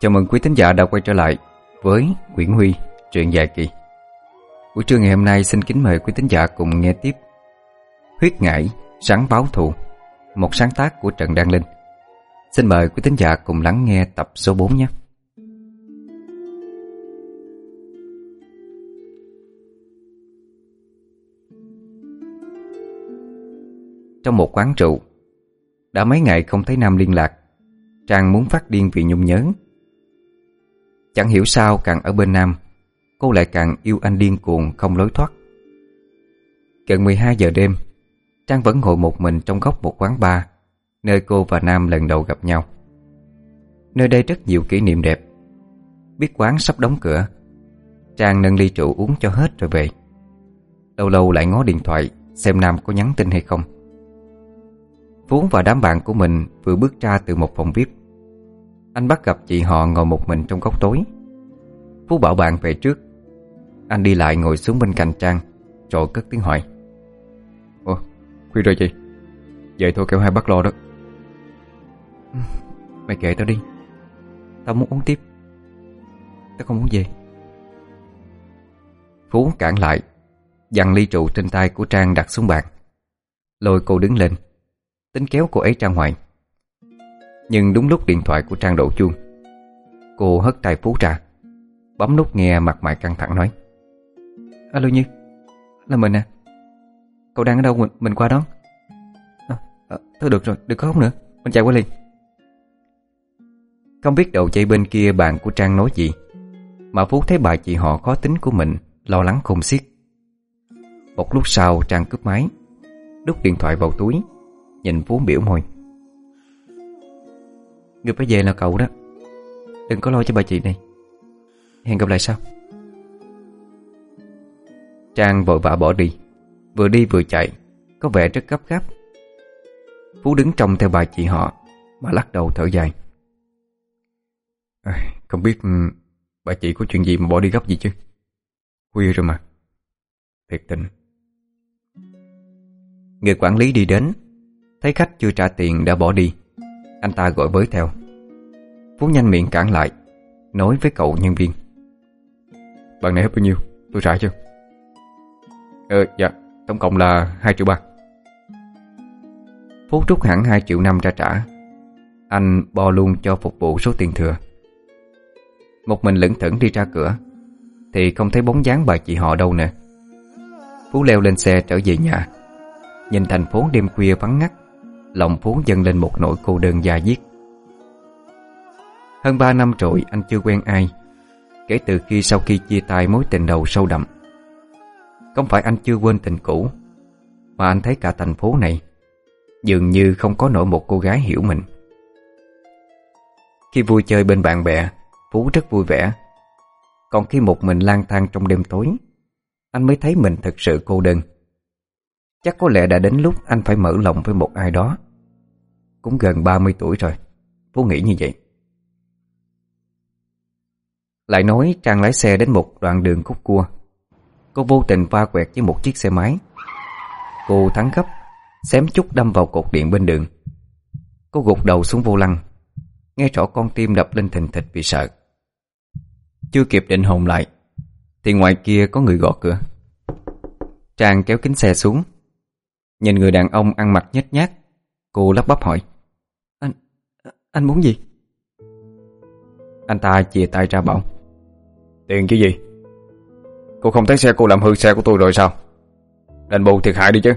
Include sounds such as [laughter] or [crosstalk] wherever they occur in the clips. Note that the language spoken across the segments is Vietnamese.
Chào mừng quý thính giả đã quay trở lại với Nguyễn Huy, truyện dài kỳ. Buổi trưa ngày hôm nay xin kính mời quý thính giả cùng nghe tiếp Huyết ngải, sáng báo thù, một sáng tác của Trần Đăng Linh. Xin mời quý thính giả cùng lắng nghe tập số 4 nhé. Trong một quán rượu Đã mấy ngày không thấy Nam liên lạc Trang muốn phát điên vì nhung nhớn Chẳng hiểu sao càng ở bên Nam, Cô lại càng yêu anh điên cuồng, không lối thoát. Gần 12 giờ đêm, Trang vẫn ngồi một mình trong góc một quán bar, Nơi cô và Nam lần đầu gặp nhau. Nơi đây rất nhiều kỷ niệm đẹp. Biết quán sắp đóng cửa, Trang nâng ly rượu uống cho hết rồi về. Lâu lâu lại ngó điện thoại, Xem Nam có nhắn tin hay không. Phú và đám bạn của mình vừa bước ra từ một phòng VIP anh bắt gặp chị họ ngồi một mình trong góc tối. Phú bảo bạn về trước. Anh đi lại ngồi xuống bên cạnh Trang Rồi cất tiếng hỏi. Ủa, khuya rồi chị? Vậy thôi kêu hai bắt lo đó. [laughs] Mày kệ tao đi. Tao muốn uống tiếp. Tao không muốn về. Phú cản lại Dằn ly trụ trên tay của Trang đặt xuống bàn. Lôi cô đứng lên. Tính kéo cô ấy ra ngoài. Nhưng đúng lúc điện thoại của Trang đổ chuông Cô hất tay Phú ra Bấm nút nghe mặt mày căng thẳng nói. Alo Như Là mình à? Cậu đang ở đâu? Mình, mình qua đón à, ờ, à, ờ, Thôi được rồi, đừng có khóc nữa Mình chạy qua liền. Không biết đầu dây bên kia bạn của Trang nói gì Mà Phú thấy bà chị họ khó tính của mình Lo lắng không xiết. Một lúc sau Trang cướp máy Đút điện thoại vào túi Nhìn Phú biểu môi. Người phải về là cậu đó. Đừng có lo cho bà chị này. Hẹn gặp lại sau. Trang vội vã bỏ đi. Vừa đi vừa chạy Có vẻ rất gấp gáp. Phú đứng trong theo bà chị họ Mà lắc đầu thở dài. À, Không biết ừ, Bà chị có chuyện gì mà bỏ đi gấp gì chứ? Khuya rồi mà. Thiệt tình. Người quản lý đi đến Thấy khách chưa trả tiền đã bỏ đi. Anh ta gọi với theo. Phú nhanh miệng cản lại, Nói với cậu nhân viên. Bạn này hết bao nhiêu? Tôi trả chưa Ờ dạ Tổng cộng là 2 triệu 3 Phú rút hẳn 2 triệu năm ra trả. Anh bo luôn cho phục vụ số tiền thừa. Một mình lững thững đi ra cửa, Thì không thấy bóng dáng bà chị họ đâu nè. Phú leo lên xe trở về nhà, Nhìn thành phố đêm khuya vắng ngắt. Lòng Phú dâng lên một nỗi cô đơn già diết. Hơn ba năm rồi anh chưa quen ai, Kể từ khi sau khi chia tay mối tình đầu sâu đậm. Không phải anh chưa quên tình cũ, Mà anh thấy cả thành phố này Dường như không có nổi một cô gái hiểu mình. Khi vui chơi bên bạn bè, Phú rất vui vẻ. Còn khi một mình lang thang trong đêm tối, Anh mới thấy mình thật sự cô đơn. Chắc có lẽ đã đến lúc anh phải mở lòng với một ai đó. Cũng gần 30 tuổi rồi. Phú nghĩ như vậy. Lại nói Trang lái xe đến một đoạn đường khúc cua. Cô vô tình va quẹt với một chiếc xe máy. Cô thắng gấp, Xém chút đâm vào cột điện bên đường. Cô gục đầu xuống vô lăng. Nghe rõ con tim đập lên thình thịch vì sợ. Chưa kịp định hồn lại, Thì ngoài kia có người gõ cửa. Trang kéo kính xe xuống. Nhìn người đàn ông ăn mặc nhếch nhác, Cô lắp bắp hỏi anh muốn gì? Anh ta chia tay ra bảo Tiền chứ gì? Cô không thấy xe cô làm hư xe của tôi rồi sao? Đền bù thiệt hại đi chứ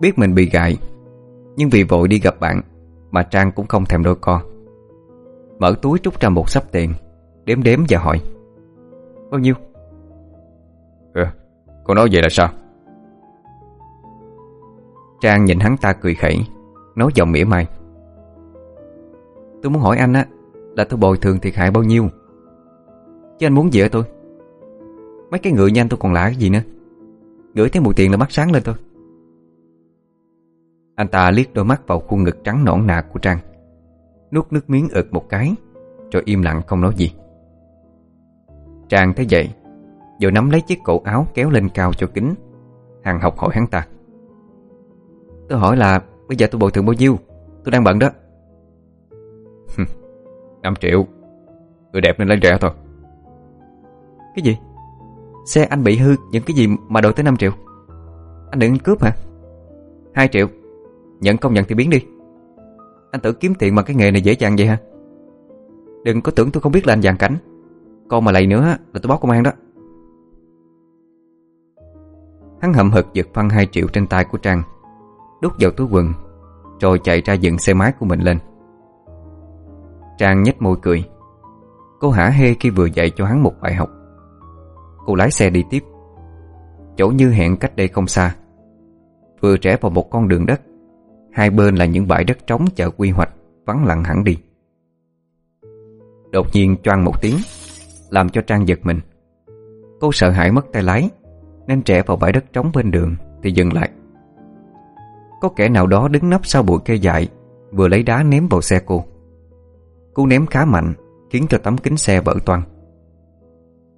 Biết mình bị gại Nhưng vì vội đi gặp bạn Mà Trang cũng không thèm đôi co Mở túi trút ra một sắp tiền Đếm đếm và hỏi Bao nhiêu? Ừ, cô nói vậy là sao? Trang nhìn hắn ta cười khẩy Nói giọng mỉa mai Tôi muốn hỏi anh á, Là tôi bồi thường thiệt hại bao nhiêu? Chứ anh muốn gì ở tôi? Mấy cái ngựa nhanh tôi còn lạ cái gì nữa? Ngửi thấy mùi tiền là mắt sáng lên thôi. Anh ta liếc đôi mắt vào khuôn ngực trắng nõn nà của Trang, Nuốt nước miếng ực một cái, Rồi im lặng không nói gì. Trang thấy vậy vừa nắm lấy chiếc cổ áo kéo lên cao cho kính, Hàng học hỏi hắn ta. Tôi hỏi là Bây giờ tôi bồi thường bao nhiêu? Tôi đang bận đó. 5 triệu. Người đẹp nên lấy rẻ thôi. Cái gì? Xe anh bị hư những cái gì mà đổi tới 5 triệu? Anh định cướp hả? 2 triệu. Nhận công nhận thì biến đi. Anh tưởng kiếm tiền bằng cái nghề này dễ dàng vậy hả? Đừng có tưởng tôi không biết là anh dàn cảnh. Con mà lầy nữa là tôi báo công an đó. Hắn hậm hực giật phăng 2 triệu trên tay của Trang. Đút vào túi quần, Rồi chạy ra dựng xe máy của mình lên. Trang nhếch môi cười. Cô hả hê khi vừa dạy cho hắn một bài học. Cô lái xe đi tiếp. Chỗ như hẹn cách đây không xa. Vừa rẽ vào một con đường đất. Hai bên là những bãi đất trống chợ quy hoạch, Vắng lặng hẳn đi. Đột nhiên choang một tiếng, Làm cho Trang giật mình. Cô sợ hãi mất tay lái, Nên trẻ vào bãi đất trống bên đường Thì dừng lại. Có kẻ nào đó đứng nấp sau bụi cây dại, Vừa lấy đá ném vào xe cô. Cú ném khá mạnh, Khiến cho tấm kính xe vỡ toang.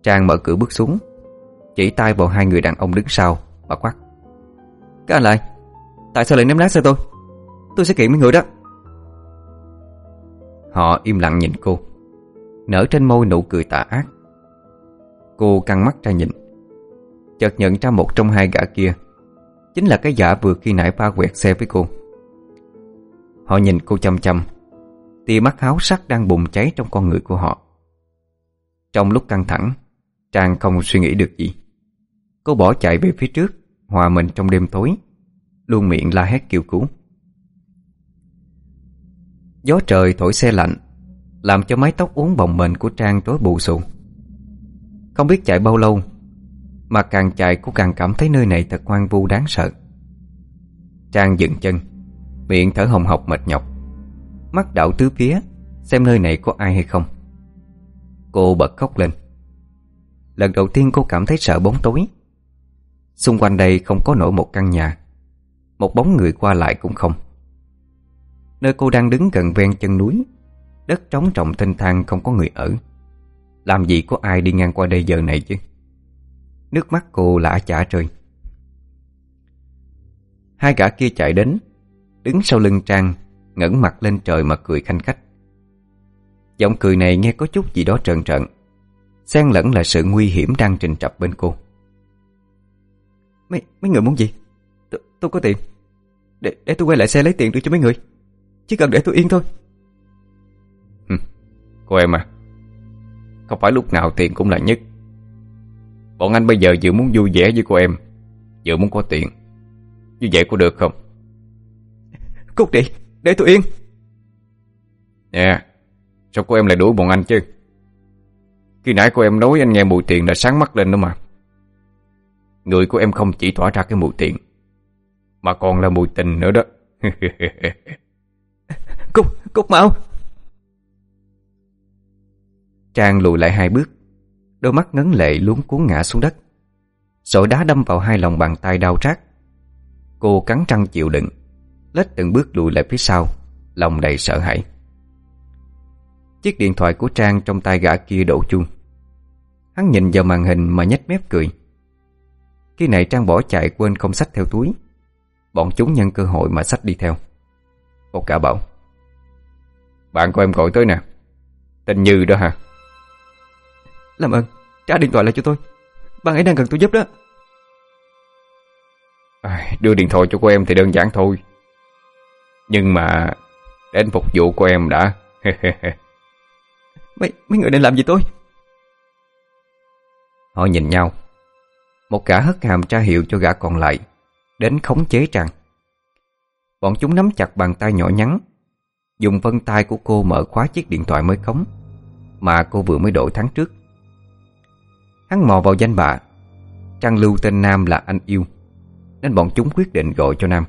Trang mở cửa bước xuống, Chỉ tay vào hai người đàn ông đứng sau Và quát. Các anh lại, Tại sao lại ném nát xe tôi? Tôi sẽ kiện mấy người đó. Họ im lặng nhìn cô, Nở trên môi nụ cười tà ác. Cô căng mắt ra nhìn, Chợt nhận ra một trong hai gã kia, Chính là cái giả vừa khi nãy ba quẹt xe với cô. Họ nhìn cô chăm chăm Tia mắt háo sắc đang bùng cháy trong con người của họ. Trong lúc căng thẳng Trang không suy nghĩ được gì. Cô bỏ chạy về phía trước, Hòa mình trong đêm tối, Luôn miệng la hét kêu cứu. Gió trời thổi xe lạnh, Làm cho mái tóc uốn bồng bềnh của Trang tối bù xù. Không biết chạy bao lâu, Mà càng chạy cô càng cảm thấy nơi này thật hoang vu đáng sợ. Trang dừng chân, Miệng thở hồng hộc mệt nhọc. Mắt đảo tứ phía, Xem nơi này có ai hay không. Cô bật khóc lên. Lần đầu tiên cô cảm thấy sợ bóng tối. Xung quanh đây không có nổi một căn nhà. Một bóng người qua lại cũng không. Nơi cô đang đứng gần ven chân núi, Đất trống trọng thênh thang không có người ở. Làm gì có ai đi ngang qua đây giờ này chứ? Nước mắt cô lã chả rơi. Hai gã kia chạy đến, Đứng sau lưng Trang ngẩng mặt lên trời mà cười khanh khách. Giọng cười này nghe có chút gì đó trợn trợn xen lẫn là sự nguy hiểm đang trình trập bên cô. Mấy mấy người muốn gì? Tôi, tôi có tiền. Để, để tôi quay lại xe lấy tiền đưa cho mấy người. Chỉ cần để tôi yên thôi. Ừ. Cô em à. Không phải lúc nào tiền cũng là nhất. Bọn anh bây giờ vừa muốn vui vẻ với cô em Vừa muốn có tiền. Như vậy có được không? Cút đi để tôi yên. Nè Sao cô em lại đuổi bọn anh chứ? Khi nãy cô em nói anh nghe mùi tiền đã sáng mắt lên đó mà. Người của em không chỉ tỏa ra cái mùi tiền Mà còn là mùi tình nữa đó. [laughs] Cút, cút mau. Trang lùi lại hai bước Đôi mắt ngấn lệ luống cuốn ngã xuống đất. Sỏi đá đâm vào hai lòng bàn tay đau rát. Cô cắn răng chịu đựng Lết từng bước lùi lại phía sau Lòng đầy sợ hãi. Chiếc điện thoại của Trang trong tay gã kia đổ chuông. Hắn nhìn vào màn hình mà nhếch mép cười. Khi này Trang bỏ chạy quên không sách theo túi. Bọn chúng nhân cơ hội mà sách đi theo. Một gã bảo Bạn của em gọi tới nè. Tên Như đó hả? Làm ơn trả điện thoại lại cho tôi. Bạn ấy đang cần tôi giúp đó. À, Đưa điện thoại cho cô em thì đơn giản thôi Nhưng mà Đến phục vụ của em đã. [laughs] Mấy, mấy người định làm gì tôi? Họ nhìn nhau. Một gã hất hàm tra hiệu cho gã còn lại Đến khống chế Trang. Bọn chúng nắm chặt bàn tay nhỏ nhắn Dùng vân tay của cô mở khóa chiếc điện thoại mới khống Mà cô vừa mới đổi tháng trước. Hắn mò vào danh bạ. Trang lưu tên Nam là anh yêu Nên bọn chúng quyết định gọi cho Nam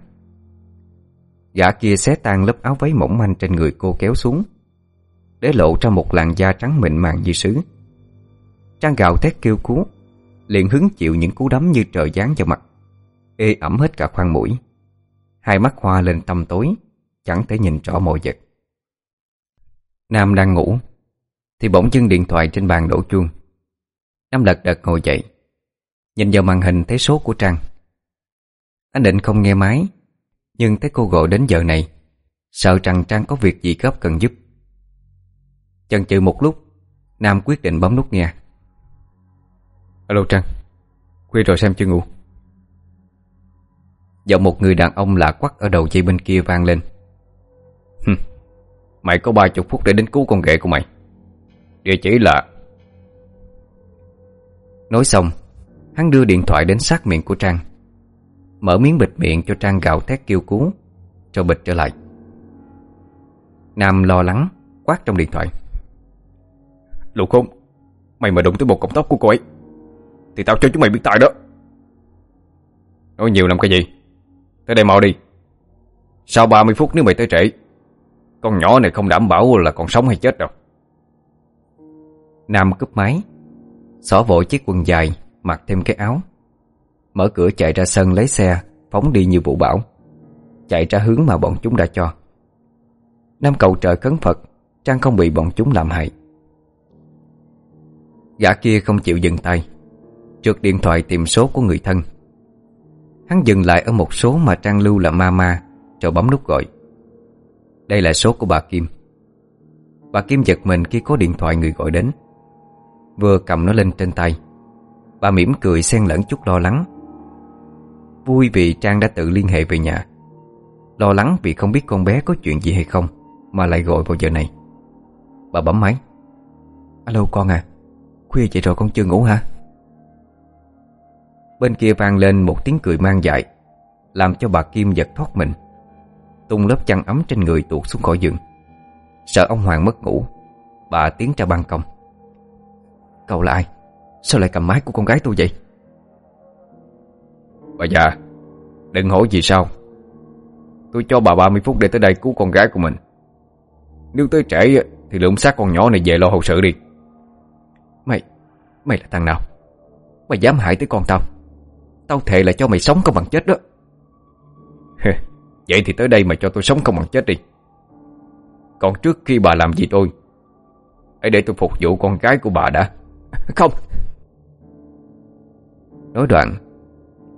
Gã kia xé tan lớp áo váy mỏng manh trên người cô kéo xuống, Để lộ ra một làn da trắng mịn màng như sứ. Trang gào thét kêu cứu, Liền hứng chịu những cú đấm như trời giáng vào mặt, Ê ẩm hết cả khoang mũi. Hai mắt hoa lên tăm tối, Chẳng thể nhìn rõ mọi vật. Nam đang ngủ, Thì bỗng dưng điện thoại trên bàn đổ chuông. Nam lật đật ngồi dậy, Nhìn vào màn hình thấy số của Trang. Anh định không nghe máy. Nhưng thấy cô gọi đến giờ này Sợ rằng Trang có việc gì gấp cần giúp. Chần chừ một lúc Nam quyết định bấm nút nghe. Alo Trăng Khuya rồi xem chưa ngủ? Giọng một người đàn ông lạ quắc ở đầu dây bên kia vang lên. Mày có ba chục phút để đến cứu con ghệ của mày. Địa chỉ là Nói xong Hắn đưa điện thoại đến sát miệng của Trang Mở miếng bịt miệng cho Trang gạo thét kêu cứu. Rồi bịt trở lại. Nam lo lắng Quát trong điện thoại. Lũ khôn Mày mà đụng tới một cọng tóc của cô ấy Thì tao cho chúng mày biết tại đó. Nói nhiều làm cái gì? Tới đây mau đi. Sau 30 phút nếu mày tới trễ Con nhỏ này không đảm bảo là còn sống hay chết đâu. Nam cúp máy Xỏ vội chiếc quần dài Mặc thêm cái áo Mở cửa chạy ra sân lấy xe, Phóng đi như vụ bão Chạy ra hướng mà bọn chúng đã cho. Nam cầu trời khấn Phật, Trang không bị bọn chúng làm hại. Gã kia không chịu dừng tay. Trượt điện thoại tìm số của người thân. Hắn dừng lại ở một số mà Trang lưu là Mama Rồi bấm nút gọi. Đây là số của bà Kim. Bà Kim giật mình khi có điện thoại người gọi đến. Vừa cầm nó lên trên tay. Bà mỉm cười xen lẫn chút lo lắng. Vui vì Trang đã tự liên hệ về nhà. Lo lắng vì không biết con bé có chuyện gì hay không, Mà lại gọi vào giờ này. Bà bấm máy. Alo con à Khuya vậy rồi con chưa ngủ hả? Bên kia vang lên một tiếng cười mang dại, Làm cho bà Kim giật thoát mình. Tung lớp chăn ấm trên người tuột xuống khỏi giường. Sợ ông Hoàng mất ngủ, Bà tiến ra ban công. Cậu là ai? Sao lại cầm máy của con gái tôi vậy? Bà già, Đừng hỏi gì sao Tôi cho bà 30 phút để tới đây cứu con gái của mình. Nếu tới trễ Thì lượm xác con nhỏ này về lo hậu sự đi. Mày Mày là thằng nào? Mày dám hại tới con tao? Tao thề là cho mày sống không bằng chết đó. Vậy thì tới đây mà cho tôi sống không bằng chết đi. Còn trước khi bà làm gì tôi, Hãy để tôi phục vụ con gái của bà đã. [laughs] Không. Nói đoạn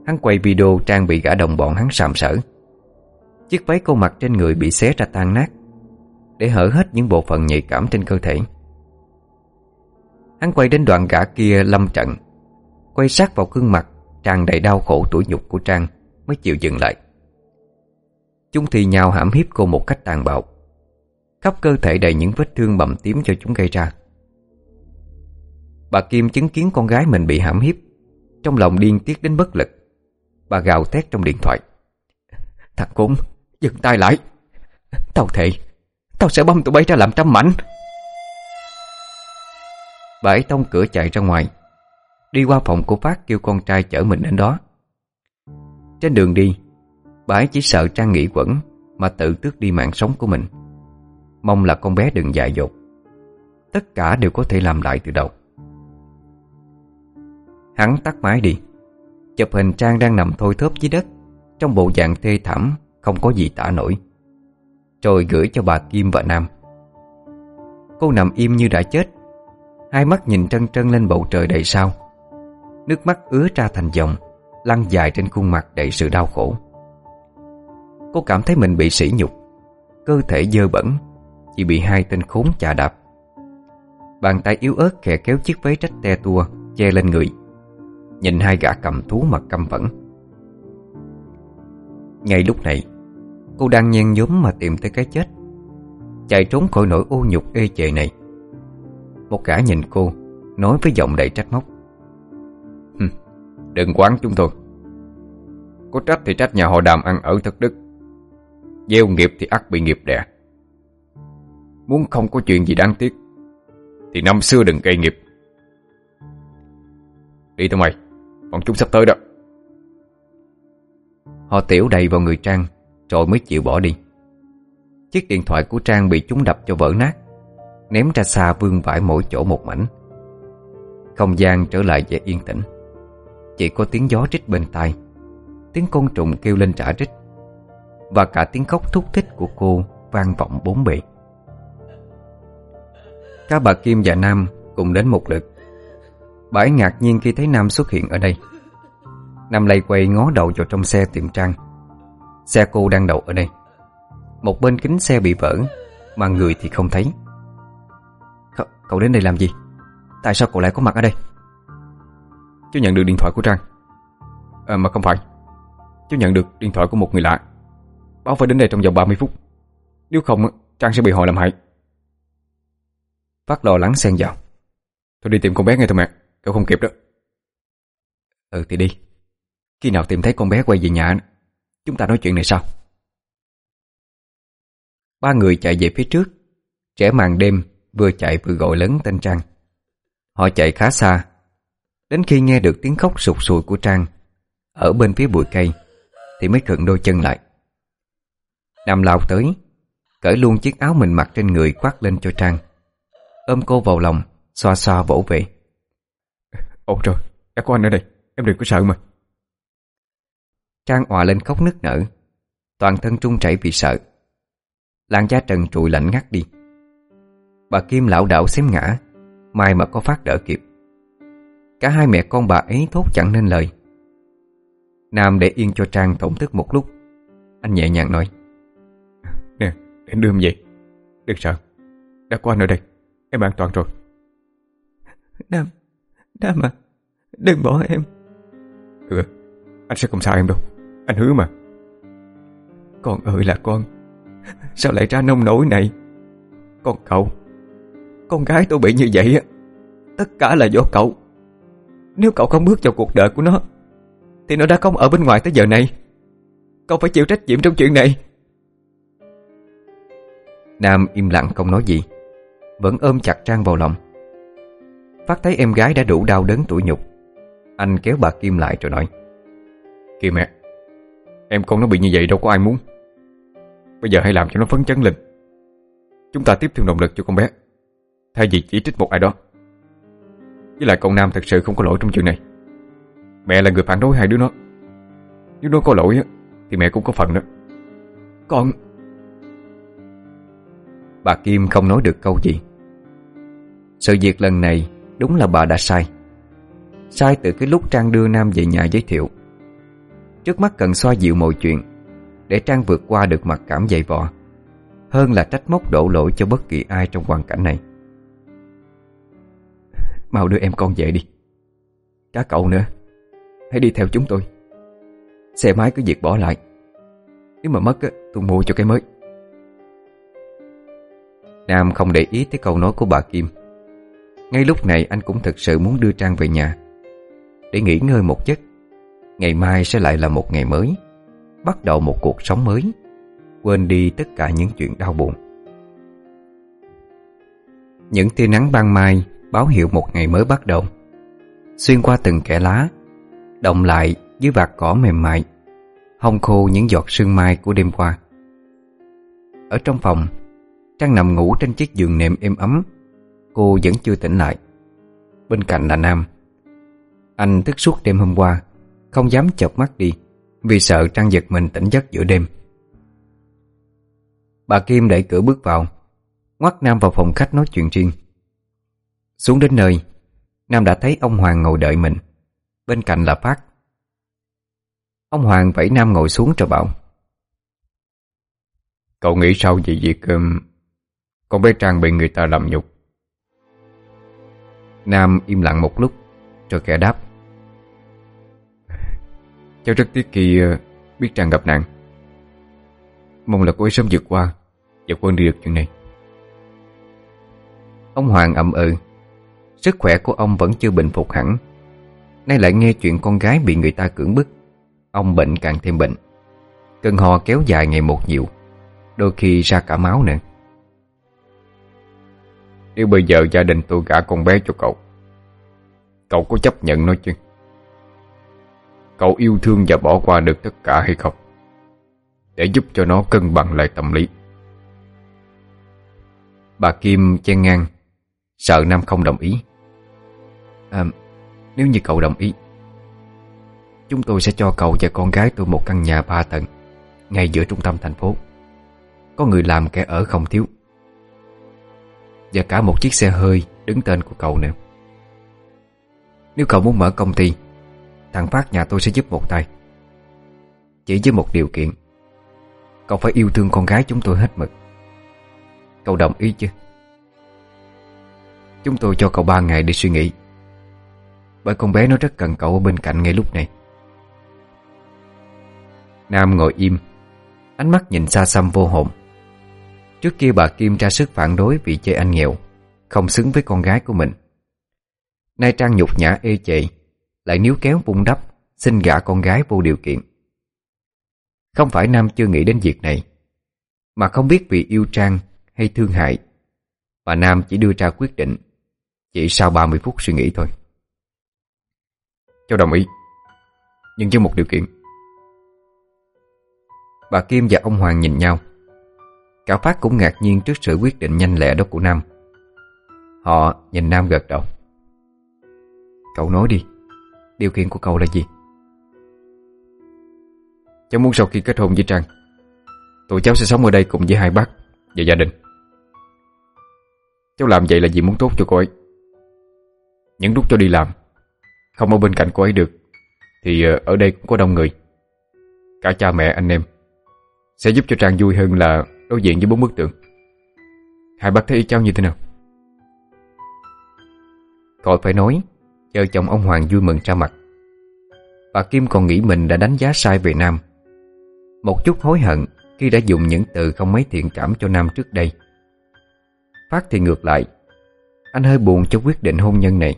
Hắn quay video trang bị gã đồng bọn hắn sàm sở Chiếc váy cô mặc trên người bị xé ra tan nát, Để hở hết những bộ phận nhạy cảm trên cơ thể. Hắn quay đến đoạn gã kia lâm trận, Quay sát vào gương mặt Tràn đầy đau khổ tủi nhục của Trang, Mới chịu dừng lại. Chúng thì nhào hãm hiếp cô một cách tàn bạo, Khắp cơ thể đầy những vết thương bầm tím cho chúng gây ra. Bà Kim chứng kiến con gái mình bị hãm hiếp, Trong lòng điên tiết đến bất lực. Bà gào thét trong điện thoại. Thằng cún Dừng tay lại. Tao thề, Tao sẽ băm tụi bay ra làm trăm mảnh. Bà ấy tông cửa chạy ra ngoài. Đi qua phòng của Phát kêu con trai chở mình đến đó. Trên đường đi, Bà ấy chỉ sợ Trang nghĩ quẩn Mà tự tước đi mạng sống của mình. Mong là con bé đừng dại dột. Tất cả đều có thể làm lại từ đầu. Hắn tắt máy đi. Chụp hình Trang đang nằm thôi thớp dưới đất. Trong bộ dạng thê thảm, Không có gì tả nổi. Rồi gửi cho bà Kim và Nam. Cô nằm im như đã chết. Hai mắt nhìn trân trân lên bầu trời đầy sao. Nước mắt ứa ra thành dòng, Lăn dài trên khuôn mặt đầy sự đau khổ. Cô cảm thấy mình bị sỉ nhục. Cơ thể dơ bẩn, Chỉ bị hai tên khốn chà đạp. Bàn tay yếu ớt khẽ kéo chiếc váy trách te tua, Che lên người. Nhìn hai gã cầm thú mà căm phẫn. Ngay lúc này, Cô đang nhen nhóm mà tìm tới cái chết. Chạy trốn khỏi nỗi ô nhục ê chề này. Một gã nhìn cô, Nói với giọng đầy trách móc. Đừng quán chúng tôi. Có trách thì trách nhà họ đàm ăn ở thất đức. Gieo nghiệp thì ắt bị nghiệp đẻ. Muốn không có chuyện gì đáng tiếc, Thì năm xưa đừng gây nghiệp. Đi thôi mày. Bọn chúng sắp tới đó. Họ tiểu đầy vào người Trang, Rồi mới chịu bỏ đi. Chiếc điện thoại của Trang bị chúng đập cho vỡ nát, Ném ra xa vương vãi mỗi chỗ một mảnh. Không gian trở lại vẻ yên tĩnh. Chỉ có tiếng gió rít bên tai, Tiếng côn trùng kêu lên trả rít, Và cả tiếng khóc thúc thích của cô Vang vọng bốn bề. Các bà Kim và Nam cùng đến một lượt. Bà ấy ngạc nhiên khi thấy Nam xuất hiện ở đây. Nam lây quay ngó đầu vào trong xe tìm Trang Xe cô đang đậu ở đây. Một bên kính xe bị vỡ Mà người thì không thấy. Cậu, cậu đến đây làm gì? Tại sao cậu lại có mặt ở đây? Chú nhận được điện thoại của Trang. À mà không phải. Chú nhận được điện thoại của một người lạ. Báo phải đến đây trong vòng 30 phút. Nếu không Trang sẽ bị họ làm hại. Phát lo lắng xen vào. Tôi đi tìm con bé ngay thôi mẹ. Cậu không kịp đó. Ừ thì đi. Khi nào tìm thấy con bé quay về nhà, Chúng ta nói chuyện này sau. Ba người chạy về phía trước. Trẻ màn đêm Vừa chạy vừa gọi lớn tên Trang. Họ chạy khá xa. Đến khi nghe được tiếng khóc sụt sùi của Trang Ở bên phía bụi cây, Thì mới khựng đôi chân lại. Nam lao tới, Cởi luôn chiếc áo mình mặc trên người quát lên cho Trang. Ôm cô vào lòng, Xoa xoa vỗ về. Ồ trời, đã có anh ở đây. Em đừng có sợ mà. Trang òa lên khóc nức nở. Toàn thân trung chảy vì sợ. Làn da trần trụi lạnh ngắt đi. Bà Kim lão đảo xém ngã. Mai mà có phát đỡ kịp. Cả hai mẹ con bà ấy thốt chẳng nên lời. Nam để yên cho Trang thổn thức một lúc. Anh nhẹ nhàng nói. Nè, để đưa em về. Đừng sợ. Đã có anh ở đây. Em an toàn rồi. Nam Nam à Đừng bỏ em. Ừ Anh sẽ không sao em đâu. Anh hứa mà. Con ơi là con. Sao lại ra nông nổi này? Con cậu. Con gái tôi bị như vậy á Tất cả là do cậu. Nếu cậu không bước vào cuộc đời của nó Thì nó đã không ở bên ngoài tới giờ này. Cậu phải chịu trách nhiệm trong chuyện này. Nam im lặng không nói gì Vẫn ôm chặt Trang vào lòng Phát thấy em gái đã đủ đau đớn tủi nhục. Anh kéo bà Kim lại rồi nói, Kim mẹ Em con nó bị như vậy đâu, có ai muốn. Bây giờ hãy làm cho nó phấn chấn lên. Chúng ta tiếp thêm động lực cho con bé, Thay vì chỉ trích một ai đó. Với lại cậu Nam thật sự không có lỗi trong chuyện này. Mẹ là người phản đối hai đứa nó. Nếu nó có lỗi Thì mẹ cũng có phần đó. Con! Bà Kim không nói được câu gì. Sự việc lần này Đúng là bà đã sai. Sai từ cái lúc Trang đưa Nam về nhà giới thiệu. Trước mắt cần xoa dịu mọi chuyện, Để Trang vượt qua được mặt cảm dày vò, Hơn là trách móc đổ lỗi cho bất kỳ ai trong hoàn cảnh này. Mau đưa em con về đi. Cả cậu nữa. Hãy đi theo chúng tôi. Xe máy cứ việc bỏ lại. Nếu mà mất tôi mua cho cái mới. Nam không để ý tới câu nói của bà Kim. Ngay lúc này anh cũng thực sự muốn đưa Trang về nhà. Để nghỉ ngơi một giấc, Ngày mai sẽ lại là một ngày mới, Bắt đầu một cuộc sống mới, Quên đi tất cả những chuyện đau buồn. Những tia nắng ban mai Báo hiệu một ngày mới bắt đầu. Xuyên qua từng kẽ lá, Động lại dưới vạt cỏ mềm mại, Hong khô những giọt sương mai của đêm qua. Ở trong phòng, Trang nằm ngủ trên chiếc giường nệm êm ấm Cô vẫn chưa tỉnh lại. Bên cạnh là Nam. Anh thức suốt đêm hôm qua Không dám chợp mắt đi Vì sợ Trang giật mình tỉnh giấc giữa đêm. Bà Kim đẩy cửa bước vào Ngoắt Nam vào phòng khách nói chuyện riêng. Xuống đến nơi Nam đã thấy ông Hoàng ngồi đợi mình. Bên cạnh là Phát Ông Hoàng vẫy Nam ngồi xuống rồi bảo. Cậu nghĩ sao về việc um, Con bé Trang bị người ta làm nhục? Nam im lặng một lúc, Rồi kẻ đáp. Cháu rất tiếc kỳ ờ, biết Trang gặp nạn. Mong là cô ấy sớm vượt qua Và quên đi được chuyện này. Ông Hoàng ậm ừ. Sức khỏe của ông vẫn chưa bình phục hẳn. Nay lại nghe chuyện con gái bị người ta cưỡng bức. Ông bệnh càng thêm bệnh. Cơn ho kéo dài ngày một nhiều, Đôi khi ra cả máu nữa. Nếu bây giờ gia đình tôi gả con bé cho cậu Cậu có chấp nhận nó chứ? Cậu yêu thương và bỏ qua được tất cả hay không? Để giúp cho nó cân bằng lại tâm lý. Bà Kim chen ngang Sợ Nam không đồng ý. À, Nếu như cậu đồng ý Chúng tôi sẽ cho cậu và con gái tôi một căn nhà ba tầng Ngay giữa trung tâm thành phố. Có người làm kẻ ở không thiếu. Và cả một chiếc xe hơi đứng tên của cậu nữa. Nếu cậu muốn mở công ty, Thằng Phát nhà tôi sẽ giúp một tay. Chỉ với một điều kiện, Cậu phải yêu thương con gái chúng tôi hết mực. Cậu đồng ý chứ? Chúng tôi cho cậu ba ngày để suy nghĩ, Bởi con bé nó rất cần cậu ở bên cạnh ngay lúc này. Nam ngồi im, Ánh mắt nhìn xa xăm vô hồn. Trước kia bà Kim ra sức phản đối vì chơi anh nghèo, Không xứng với con gái của mình. Nay Trang nhục nhã ê chệ Lại níu kéo vung đắp, Xin gả con gái vô điều kiện. Không phải Nam chưa nghĩ đến việc này, Mà không biết vì yêu Trang hay thương hại, Mà Nam chỉ đưa ra quyết định, Chỉ sau 30 phút suy nghĩ thôi. Cháu đồng ý, Nhưng với một điều kiện. Bà Kim và ông Hoàng nhìn nhau. Cả Phát cũng ngạc nhiên trước sự quyết định nhanh lẹ đó của Nam. Họ nhìn Nam gật đầu. Cậu nói đi, Điều kiện của cậu là gì? Cháu muốn sau khi kết hôn với Trang, Tụi cháu sẽ sống ở đây cùng với hai bác Và gia đình. Cháu làm vậy là vì muốn tốt cho cô ấy. Những lúc cháu đi làm, Không ở bên cạnh cô ấy được, Thì ờ, ở đây cũng có đông người. Cả cha mẹ, anh em Sẽ giúp cho Trang vui hơn là Đối diện với bốn bức tượng. Hai bác thấy ý cháu như thế nào? Khỏi phải nói, Vợ chồng ông Hoàng vui mừng ra mặt. Bà Kim còn nghĩ mình đã đánh giá sai về Nam. Một chút hối hận Khi đã dùng những từ không mấy thiện cảm cho Nam trước đây. Phát thì ngược lại, Anh hơi buồn cho quyết định hôn nhân này.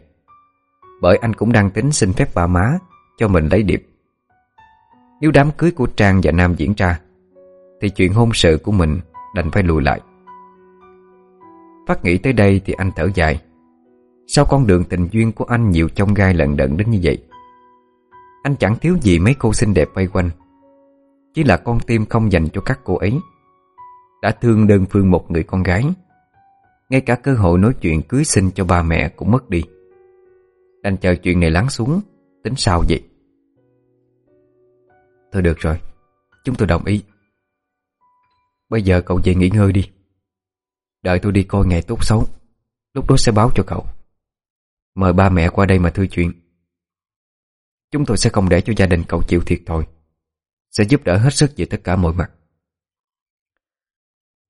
Bởi anh cũng đang tính xin phép ba má Cho mình lấy điệp. Nếu đám cưới của Trang và Nam diễn ra thì chuyện hôn sự của mình Đành phải lùi lại. Phát nghĩ tới đây thì anh thở dài. Sao con đường tình duyên của anh nhiều trong gai lận đận đến như vậy? Anh chẳng thiếu gì mấy cô xinh đẹp vây quanh. Chỉ là con tim không dành cho các cô ấy. Đã thương đơn phương một người con gái. Ngay cả cơ hội nói chuyện cưới xin cho ba mẹ cũng mất đi. Đành chờ chuyện này lắng xuống, Tính sao vậy. Thôi được rồi, Chúng tôi đồng ý. Bây giờ cậu về nghỉ ngơi đi. Đợi tôi đi coi ngày tốt xấu. Lúc đó sẽ báo cho cậu. Mời ba mẹ qua đây mà thư chuyện. Chúng tôi sẽ không để cho gia đình cậu chịu thiệt thòi. Sẽ giúp đỡ hết sức về tất cả mọi mặt.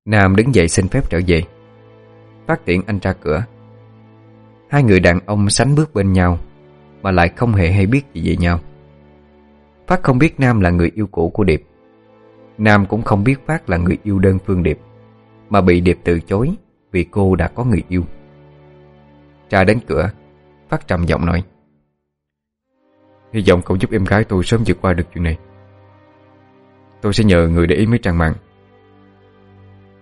Nam đứng dậy xin phép trở về. Phát tiện anh ra cửa. Hai người đàn ông sánh bước bên nhau, Mà lại không hề hay biết gì về nhau. Phát không biết Nam là người yêu cũ của Điệp. Nam cũng không biết Phát là người yêu đơn phương Điệp, Mà bị Điệp từ chối Vì cô đã có người yêu. Trà đến cửa, Phát trầm giọng nói, Hy vọng cậu giúp em gái tôi sớm vượt qua được chuyện này. Tôi sẽ nhờ người để ý mấy trang mạng.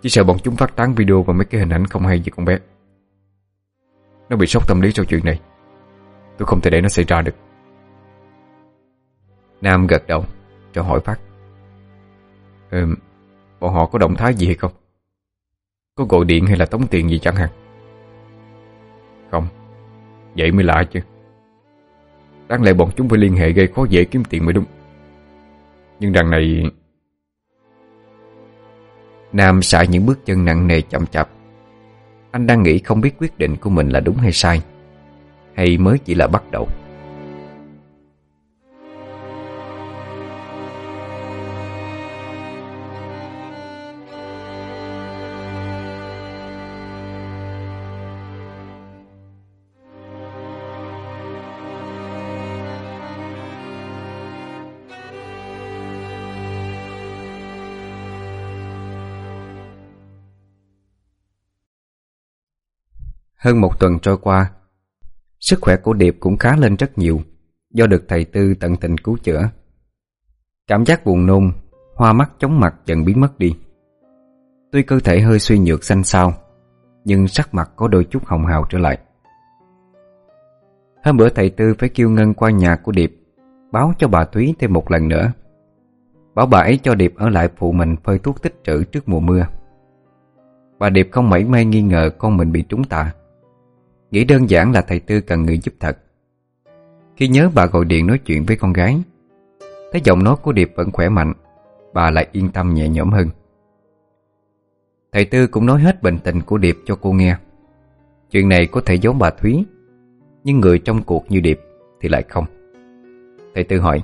Chỉ sợ bọn chúng phát tán video và mấy cái hình ảnh không hay về con bé. Nó bị sốc tâm lý sau chuyện này. Tôi không thể để nó xảy ra được. Nam gật đầu, Rồi hỏi Phát ừ, Bọn họ có động thái gì hay không? Có gọi điện hay là tống tiền gì chẳng hạn? Không. Vậy mới lạ chứ. Đáng lẽ bọn chúng phải liên hệ gây khó dễ kiếm tiền mới đúng. Nhưng đằng này Nam xài những bước chân nặng nề chậm chạp. Anh đang nghĩ không biết quyết định của mình là đúng hay sai Hay mới chỉ là bắt đầu. Hơn một tuần trôi qua, Sức khỏe của Điệp cũng khá lên rất nhiều, Do được thầy Tư tận tình cứu chữa. Cảm giác buồn nôn, Hoa mắt chóng mặt dần biến mất đi. Tuy cơ thể hơi suy nhược xanh xao, Nhưng sắc mặt có đôi chút hồng hào trở lại. Hôm bữa thầy Tư phải kêu Ngân qua nhà của Điệp, Báo cho bà Thúy thêm một lần nữa. Bảo bà ấy cho Điệp ở lại phụ mình phơi thuốc tích trữ trước mùa mưa. Bà Điệp không mảy may nghi ngờ con mình bị trúng tà. Nghĩ đơn giản là thầy Tư cần người giúp thật. Khi nhớ bà gọi điện nói chuyện với con gái, Thấy giọng nói của Điệp vẫn khỏe mạnh, Bà lại yên tâm nhẹ nhõm hơn. Thầy Tư cũng nói hết bệnh tình của Điệp cho cô nghe. Chuyện này có thể giống bà Thúy, Nhưng người trong cuộc như Điệp Thì lại không. Thầy Tư hỏi,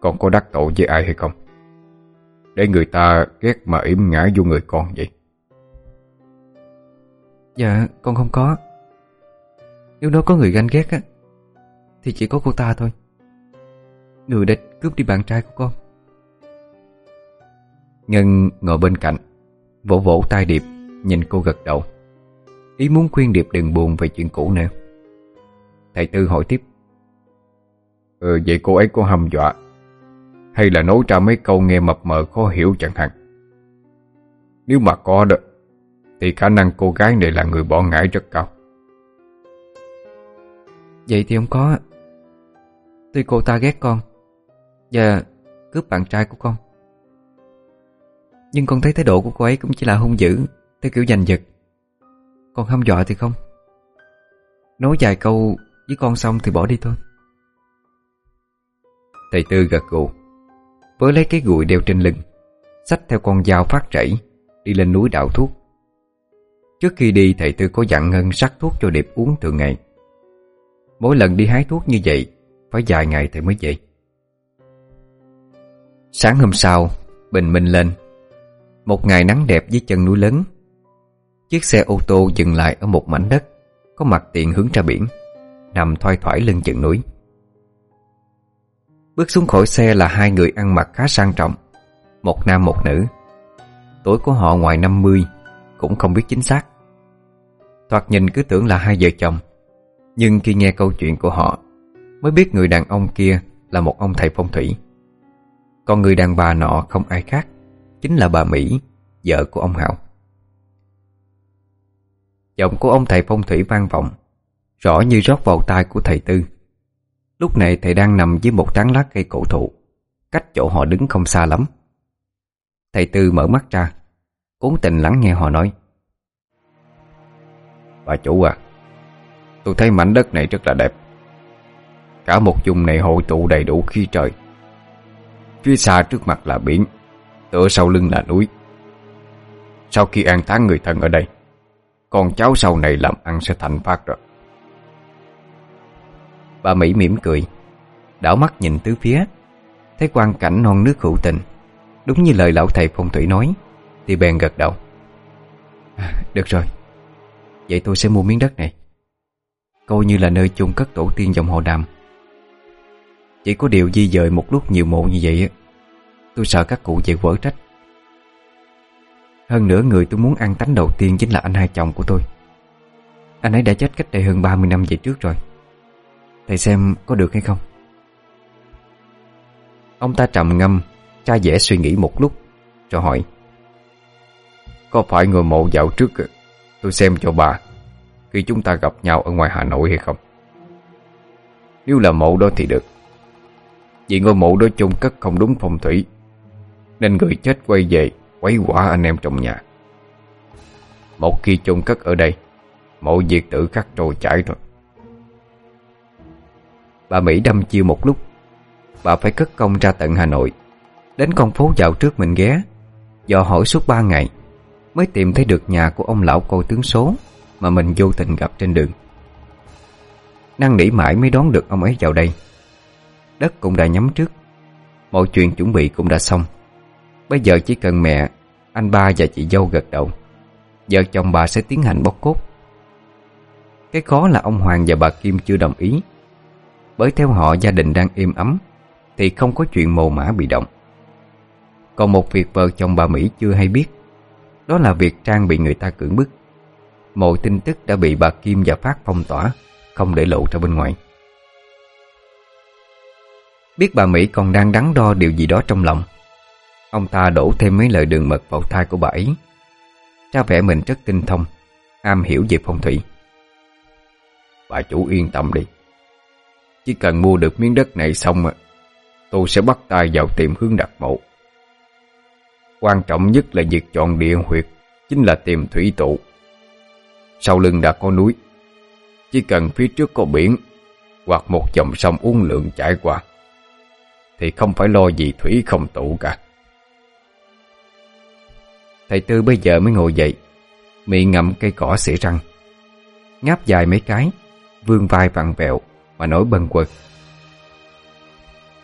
Con có đắc tội với ai hay không? Để người ta ghét mà yểm ngã vô người con vậy. Dạ con không có. Nếu đó có người ganh ghét á, Thì chỉ có cô ta thôi. Người đã cướp đi bạn trai của con. Ngân ngồi bên cạnh, Vỗ vỗ tay Điệp, Nhìn cô gật đầu. Ý muốn khuyên Điệp đừng buồn về chuyện cũ nữa. Thầy Tư hỏi tiếp. Ừ vậy cô ấy có hầm dọa, Hay là nói ra mấy câu nghe mập mờ khó hiểu chẳng hạn? Nếu mà có đó thì khả năng cô gái này là người bỏ ngải rất cao. Vậy thì không có. Tuy cô ta ghét con Và cướp bạn trai của con Nhưng con thấy thái độ của cô ấy cũng chỉ là hung dữ Theo kiểu giành giật. Còn hăm dọa thì không. Nói vài câu với con xong thì bỏ đi thôi. Thầy Tư gật gù Với lấy cái gùi đeo trên lưng Xách theo con dao phát rẫy Đi lên núi đạo thuốc Trước khi đi, thầy Tư có dặn Ngân sắc thuốc cho Điệp uống thường ngày. Mỗi lần đi hái thuốc như vậy, Phải vài ngày thì mới về. Sáng hôm sau, Bình minh lên. Một ngày nắng đẹp dưới chân núi lớn. Chiếc xe ô tô dừng lại ở một mảnh đất, Có mặt tiền hướng ra biển, Nằm thoai thoải lưng chừng núi. Bước xuống khỏi xe là hai người ăn mặc khá sang trọng, Một nam một nữ. Tuổi của họ ngoài 50 Cũng không biết chính xác. Thoạt nhìn cứ tưởng là hai vợ chồng. Nhưng khi nghe câu chuyện của họ, Mới biết người đàn ông kia Là một ông thầy phong thủy. Còn người đàn bà nọ không ai khác, Chính là bà Mỹ, Vợ của ông Hảo Giọng của ông thầy phong thủy vang vọng, Rõ như rót vào tai của thầy Tư. Lúc này thầy đang nằm dưới một tán lá cây cổ thụ, Cách chỗ họ đứng không xa lắm. Thầy Tư mở mắt ra, Cố tình lắng nghe họ nói. Bà chủ à. Tôi thấy mảnh đất này rất là đẹp. Cả một vùng này hội tụ đầy đủ khí trời. Phía xa trước mặt là biển Tựa sau lưng là núi. Sau khi an táng người thân ở đây Con cháu sau này làm ăn sẽ thành phát rồi. Bà Mỹ mỉm cười Đảo mắt nhìn tứ phía Thấy quang cảnh non nước hữu tình. Đúng như lời lão thầy phong thủy nói Thì bèn gật đầu. À, Được rồi. Vậy tôi sẽ mua miếng đất này. Coi như là nơi chôn cất tổ tiên dòng họ đàm. Chỉ có điều di dời một lúc nhiều mộ như vậy Tôi sợ các cụ về vỡ trách. Hơn nữa người tôi muốn ăn tánh đầu tiên Chính là anh hai chồng của tôi. Anh ấy đã chết cách đây hơn 30 năm về trước rồi. Thầy xem có được hay không? Ông ta trầm ngâm Cha dễ suy nghĩ một lúc Rồi hỏi, Có phải người mộ dạo trước Tôi xem cho bà, Khi chúng ta gặp nhau ở ngoài Hà Nội hay không? Nếu là mộ đó thì được. Vì ngôi mộ đó chôn cất không đúng phong thủy, Nên người chết quay về Quấy quả anh em trong nhà. Một khi chôn cất ở đây Mộ diệt tử khắc trôi chảy rồi Bà Mỹ đâm chiêu một lúc, Bà phải cất công ra tận Hà Nội, Đến con phố dạo trước mình ghé, Do hỏi suốt ba ngày. Mới tìm thấy được nhà của ông lão cô tướng số Mà mình vô tình gặp trên đường. Năng nỉ mãi mới đón được ông ấy vào đây. Đất cũng đã nhắm trước. Mọi chuyện chuẩn bị cũng đã xong. Bây giờ chỉ cần mẹ, Anh ba và chị dâu gật đầu. Vợ chồng bà sẽ tiến hành bóc cốt. Cái khó là ông Hoàng và bà Kim chưa đồng ý. Bởi theo họ gia đình đang êm ấm, Thì không có chuyện mồ mã bị động. Còn một việc vợ chồng bà Mỹ chưa hay biết. Đó là việc Trang bị người ta cưỡng bức. Mọi tin tức đã bị bà Kim và Phát phong tỏa, Không để lộ ra bên ngoài. Biết bà Mỹ còn đang đắn đo điều gì đó trong lòng, Ông ta đổ thêm mấy lời đường mật vào thai của bà ấy. Ra vẻ mình rất tinh thông, Am hiểu về phong thủy. Bà chủ yên tâm đi. Chỉ cần mua được miếng đất này xong Tôi sẽ bắt tay vào tìm hướng đặt mộ. Quan trọng nhất là việc chọn địa huyệt Chính là tìm thủy tụ Sau lưng đã có núi Chỉ cần phía trước có biển Hoặc một dòng sông uốn lượn chảy qua Thì không phải lo gì thủy không tụ cả Thầy Tư bây giờ mới ngồi dậy Miệng ngậm cây cỏ xỉa răng Ngáp dài mấy cái Vương vai vặn vẹo mà nổi bần quật.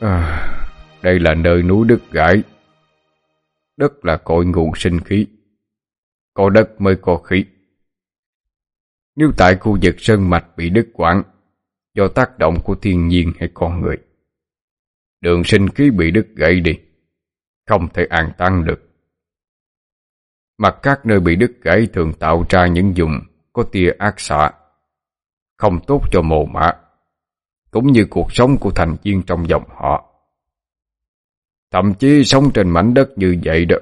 À, đây là nơi núi đứt gãi. Đất là cội nguồn sinh khí. Có đất mới có khí. Nếu tại khu vực sơn mạch bị đứt quãng do tác động của thiên nhiên hay con người, đường sinh khí bị đứt gãy đi, không thể an tăng được. Mặt các nơi bị đứt gãy thường tạo ra những vùng có tia ác xạ, không tốt cho mồ mã, cũng như cuộc sống của thành viên trong dòng họ. Thậm chí sống trên mảnh đất như vậy đó,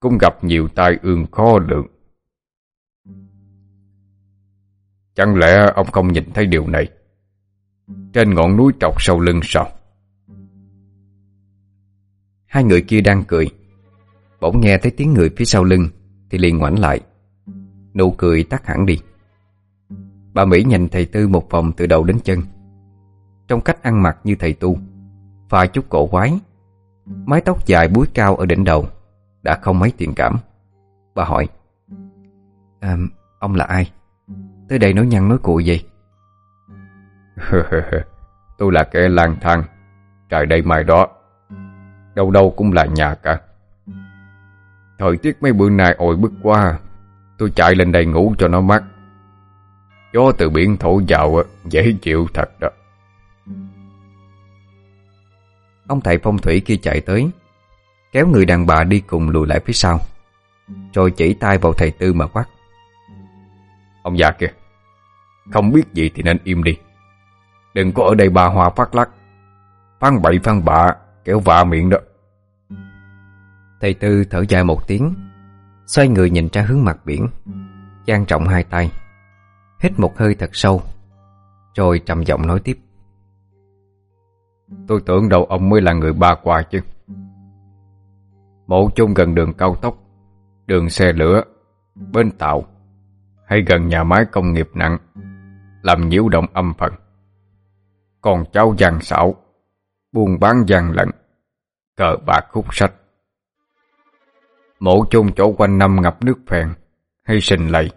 cũng gặp nhiều tai ương khó lượng. Chẳng lẽ ông không nhìn thấy điều này? Trên ngọn núi trọc sau lưng sao? Hai người kia đang cười Bỗng nghe thấy tiếng người phía sau lưng Thì liền ngoảnh lại Nụ cười tắt hẳn đi Bà Mỹ nhìn thầy Tư một vòng từ đầu đến chân Trong cách ăn mặc như thầy tu Pha chút cổ quái Mái tóc dài búi cao ở đỉnh đầu Đã không mấy thiện cảm. Bà hỏi à, Ông là ai? Tới đây nói nhăn nói cuội gì? [laughs] Tôi là kẻ lang thang Trời đây mai đó. Đâu đâu cũng là nhà cả. Thời tiết mấy bữa nay oi bức quá Tôi chạy lên đây ngủ cho nó mát. Gió từ biển thổi vào Dễ chịu thật đó. Ông thầy phong thủy kia chạy tới, Kéo người đàn bà đi cùng lùi lại phía sau, Rồi chỉ tay vào thầy Tư mà quát. Ông già kìa Không biết gì thì nên im đi. Đừng có ở đây bà hoa phát lắc Phan bậy phan bạ Kéo vạ miệng đó. Thầy Tư thở dài một tiếng, Xoay người nhìn ra hướng mặt biển, Trang trọng hai tay, Hít một hơi thật sâu, Rồi trầm giọng nói tiếp. Tôi tưởng đâu ông mới là người ba qua chứ. Mộ chung gần đường cao tốc, Đường xe lửa Bên tàu, Hay gần nhà máy công nghiệp nặng, Làm nhiễu động âm phần. Còn cháu giang xảo, Buôn bán gian lận, Cờ bạc khúc sách. Mộ chung chỗ quanh năm ngập nước phèn, Hay sình lầy.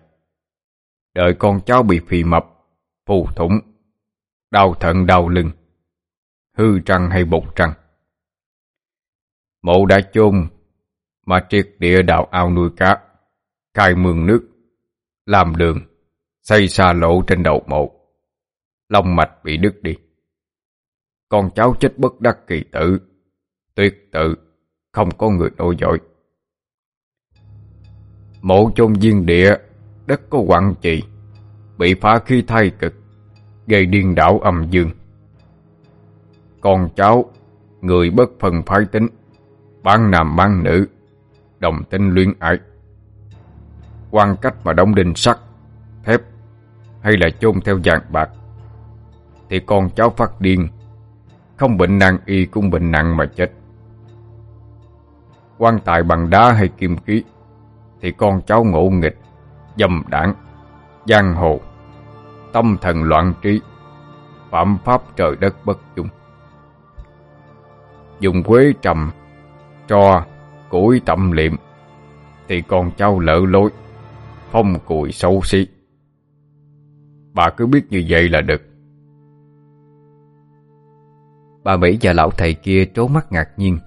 Đợi con cháu bị phì mập, Phù thủng, Đau thận đau lưng. Hư trăng hay bột trăng. Mộ đã chôn Mà triệt địa đào ao nuôi cá Cài mương nước, Làm đường, Xây xa lỗ trên đầu mộ. Long mạch bị đứt đi. Con cháu chết bất đắc kỳ tử, Tuyệt tự, Không có người nối dõi Mộ chôn viên địa, Đất có quặng trị Bị phá khí thay cực, Gây điên đảo âm dương. Con cháu Người bất phần phái tính Ban nam ban nữ Đồng tính luyện ái. Quan cách mà đóng đinh sắt Thép Hay là chôn theo dạng bạc Thì con cháu phát điên. Không bệnh nan y cũng bệnh nặng mà chết. Quan tài bằng đá hay kim khí thì con cháu ngộ nghịch, dâm đảng, giang hồ, tâm thần loạn trí, phạm pháp trời đất bất chung. Dùng quế trầm, cho, củi tẩm liệm, thì con cháu lỡ lối, phong cùi xấu xí. Bà cứ biết như vậy là được. Bà Mỹ và lão thầy kia trố mắt ngạc nhiên,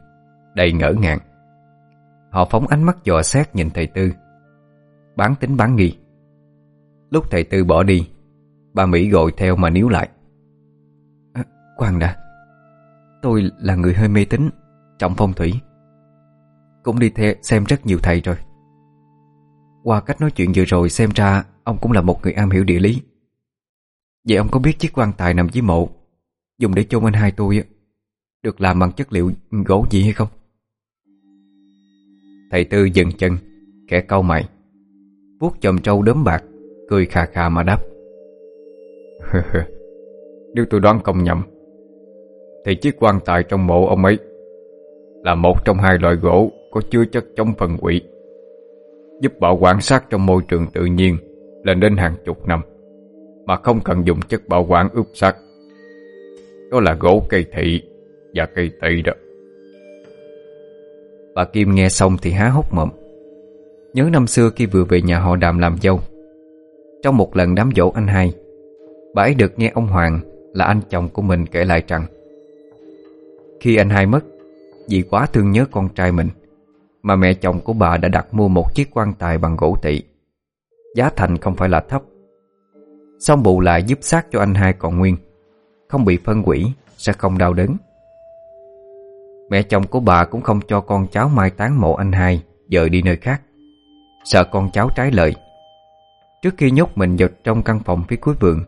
đầy ngỡ ngàng. Họ phóng ánh mắt dò xét nhìn thầy Tư Bán tính bán nghi Lúc thầy Tư bỏ đi Bà Mỹ gọi theo mà níu lại ờ, à, Khoan đã Tôi là người hơi mê tín, Trọng phong thủy. Cũng đi theo xem rất nhiều thầy rồi. Qua cách nói chuyện vừa rồi Xem ra ông cũng là một người am hiểu địa lý. Vậy ông có biết chiếc quan tài nằm dưới mộ, Dùng để chôn anh hai tôi Được làm bằng chất liệu gỗ gì hay không? Thầy Tư dừng chân, Kẻ câu mày, vuốt chòm trâu đốm bạc, Cười khà khà mà đáp. [laughs] Nếu tôi đoán không nhầm thì chiếc quan tài trong mộ ông ấy Là một trong hai loại gỗ Có chứa chất chống phần quỷ Giúp bảo quản sát trong môi trường tự nhiên Lên đến hàng chục năm, Mà không cần dùng chất bảo quản ướp xác. Đó là gỗ cây thị Và cây tỵ đó. Bà Kim nghe xong thì há hốc mồm. Nhớ năm xưa khi vừa về nhà họ đàm làm dâu, Trong một lần đám dỗ anh hai, Bà ấy được nghe ông Hoàng Là anh chồng của mình kể lại rằng khi anh hai mất, Vì quá thương nhớ con trai mình, Mà mẹ chồng của bà đã đặt mua một chiếc quan tài bằng gỗ tỵ Giá thành không phải là thấp. Xong bù lại giúp xác cho anh hai còn nguyên, Không bị phân quỷ Sẽ không đau đớn. Mẹ chồng của bà cũng không cho con cháu mai táng mộ anh hai Dời đi nơi khác, Sợ con cháu trái lời. Trước khi nhốt mình vào trong căn phòng phía cuối vườn,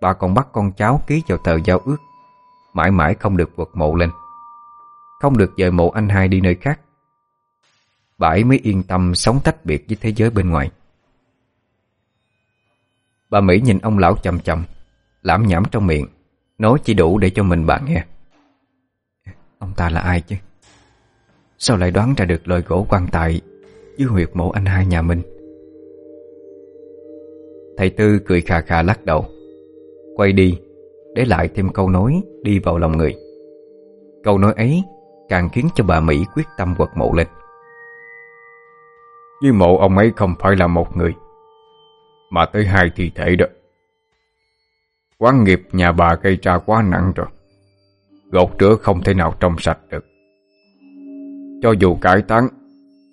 Bà còn bắt con cháu ký vào tờ giao ước. Mãi mãi không được vượt mộ lên. Không được dời mộ anh hai đi nơi khác. Bà ấy mới yên tâm sống tách biệt với thế giới bên ngoài. Bà Mỹ nhìn ông lão chầm chầm, Lãm nhảm trong miệng, Nói chỉ đủ để cho mình bà nghe. Ông ta là ai chứ? Sao lại đoán ra được lời gỗ quan tài Dưới huyệt mộ anh hai nhà mình? Thầy Tư cười khà khà lắc đầu, Quay đi để lại thêm câu nói đi vào lòng người. Câu nói ấy Càng khiến cho bà Mỹ quyết tâm quật mộ lên. Dưới mộ ông ấy không phải là một người, Mà tới hai thi thể đó. Quán nghiệp nhà bà gây ra quá nặng rồi, Gột rửa không thể nào trong sạch được. Cho dù cải tán,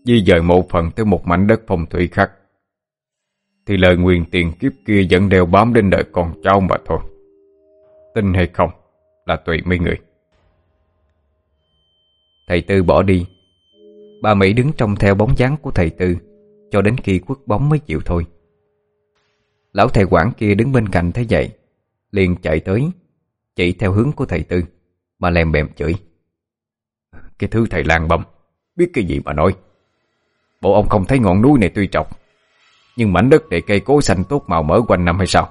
Di dời mộ phần tới một mảnh đất phong thủy khác, Thì lời nguyền tiền kiếp kia vẫn đều bám đến đời con cháu mà thôi. Tin hay không, Là tùy mấy người. Thầy Tư bỏ đi. Bà Mỹ đứng trong theo bóng dáng của thầy Tư, Cho đến khi quất bóng mới chịu thôi. Lão thầy quản kia đứng bên cạnh thấy vậy, liền chạy tới, Chỉ theo hướng của thầy Tư, Mà lèm bèm chửi. Cái thứ thầy lang băm Biết cái gì mà nói. Bộ ông không thấy ngọn núi này tuy trọc, Nhưng mảnh đất để cây cối xanh tốt màu mỡ quanh năm hay sao?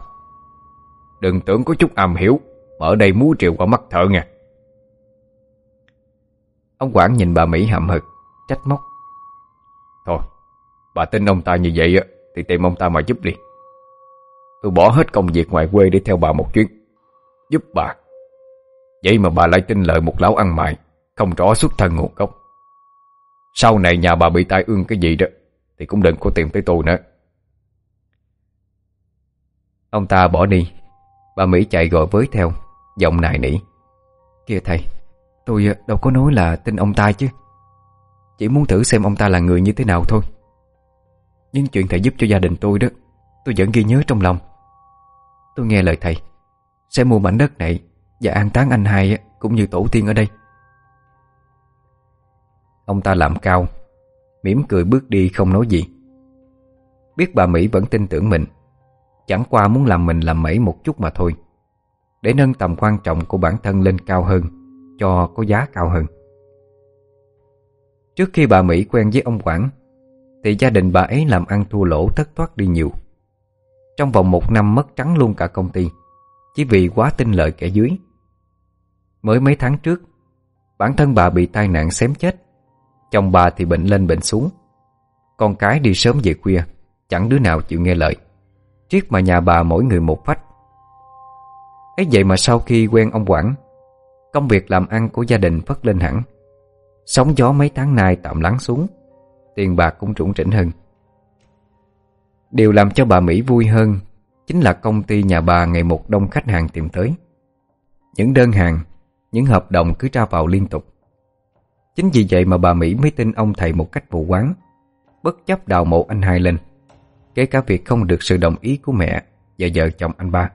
Đừng tưởng có chút am hiểu. Mở đây múa triệu qua mắt thợ nha Ông quản nhìn bà Mỹ hậm hực, Trách móc. Thôi, Bà tin ông ta như vậy Thì tìm ông ta mà giúp đi. Tôi bỏ hết công việc ngoài quê để theo bà một chuyến. Giúp bà. Vậy mà bà lại tin lời một lão ăn mày, Không rõ xuất thân nguồn gốc. Sau này nhà bà bị tai ương cái gì đó, Thì cũng đừng có tìm tới tôi nữa. Ông ta bỏ đi, Bà Mỹ chạy gọi với theo. Giọng nài nỉ. Kìa thầy, Tôi ờ, đâu có nói là tin ông ta chứ. Chỉ muốn thử xem ông ta là người như thế nào thôi. Nhưng chuyện thầy giúp cho gia đình tôi đó, Tôi vẫn ghi nhớ trong lòng. Tôi nghe lời thầy Sẽ mua mảnh đất này Và an táng anh hai ờ, cũng như tổ tiên ở đây. Ông ta làm cao, mỉm cười bước đi không nói gì. Biết bà Mỹ vẫn tin tưởng mình, Chẳng qua muốn làm mình làm mẩy một chút mà thôi. Để nâng tầm quan trọng của bản thân lên cao hơn, Cho có giá cao hơn. Trước khi bà Mỹ quen với ông Quảng, Thì gia đình bà ấy làm ăn thua lỗ thất thoát đi nhiều. Trong vòng một năm mất trắng luôn cả công ty, Chỉ vì quá tin lợi kẻ dưới. Mới mấy tháng trước, Bản thân bà bị tai nạn xém chết, Chồng bà thì bệnh lên bệnh xuống. Con cái đi sớm về khuya, Chẳng đứa nào chịu nghe lời. Triết mà nhà bà mỗi người một phách ấy vậy mà sau khi quen ông Quảng, Công việc làm ăn của gia đình phất lên hẳn. Sóng gió mấy tháng nay tạm lắng xuống, Tiền bạc cũng trũng trĩnh hơn. Điều làm cho bà Mỹ vui hơn Chính là công ty nhà bà ngày một đông khách hàng tìm tới. Những đơn hàng, Những hợp đồng cứ ra vào liên tục. Chính vì vậy mà bà Mỹ mới tin ông thầy một cách vụ quán, Bất chấp đào mộ anh hai lên, Kể cả việc không được sự đồng ý của mẹ Và vợ chồng anh ba.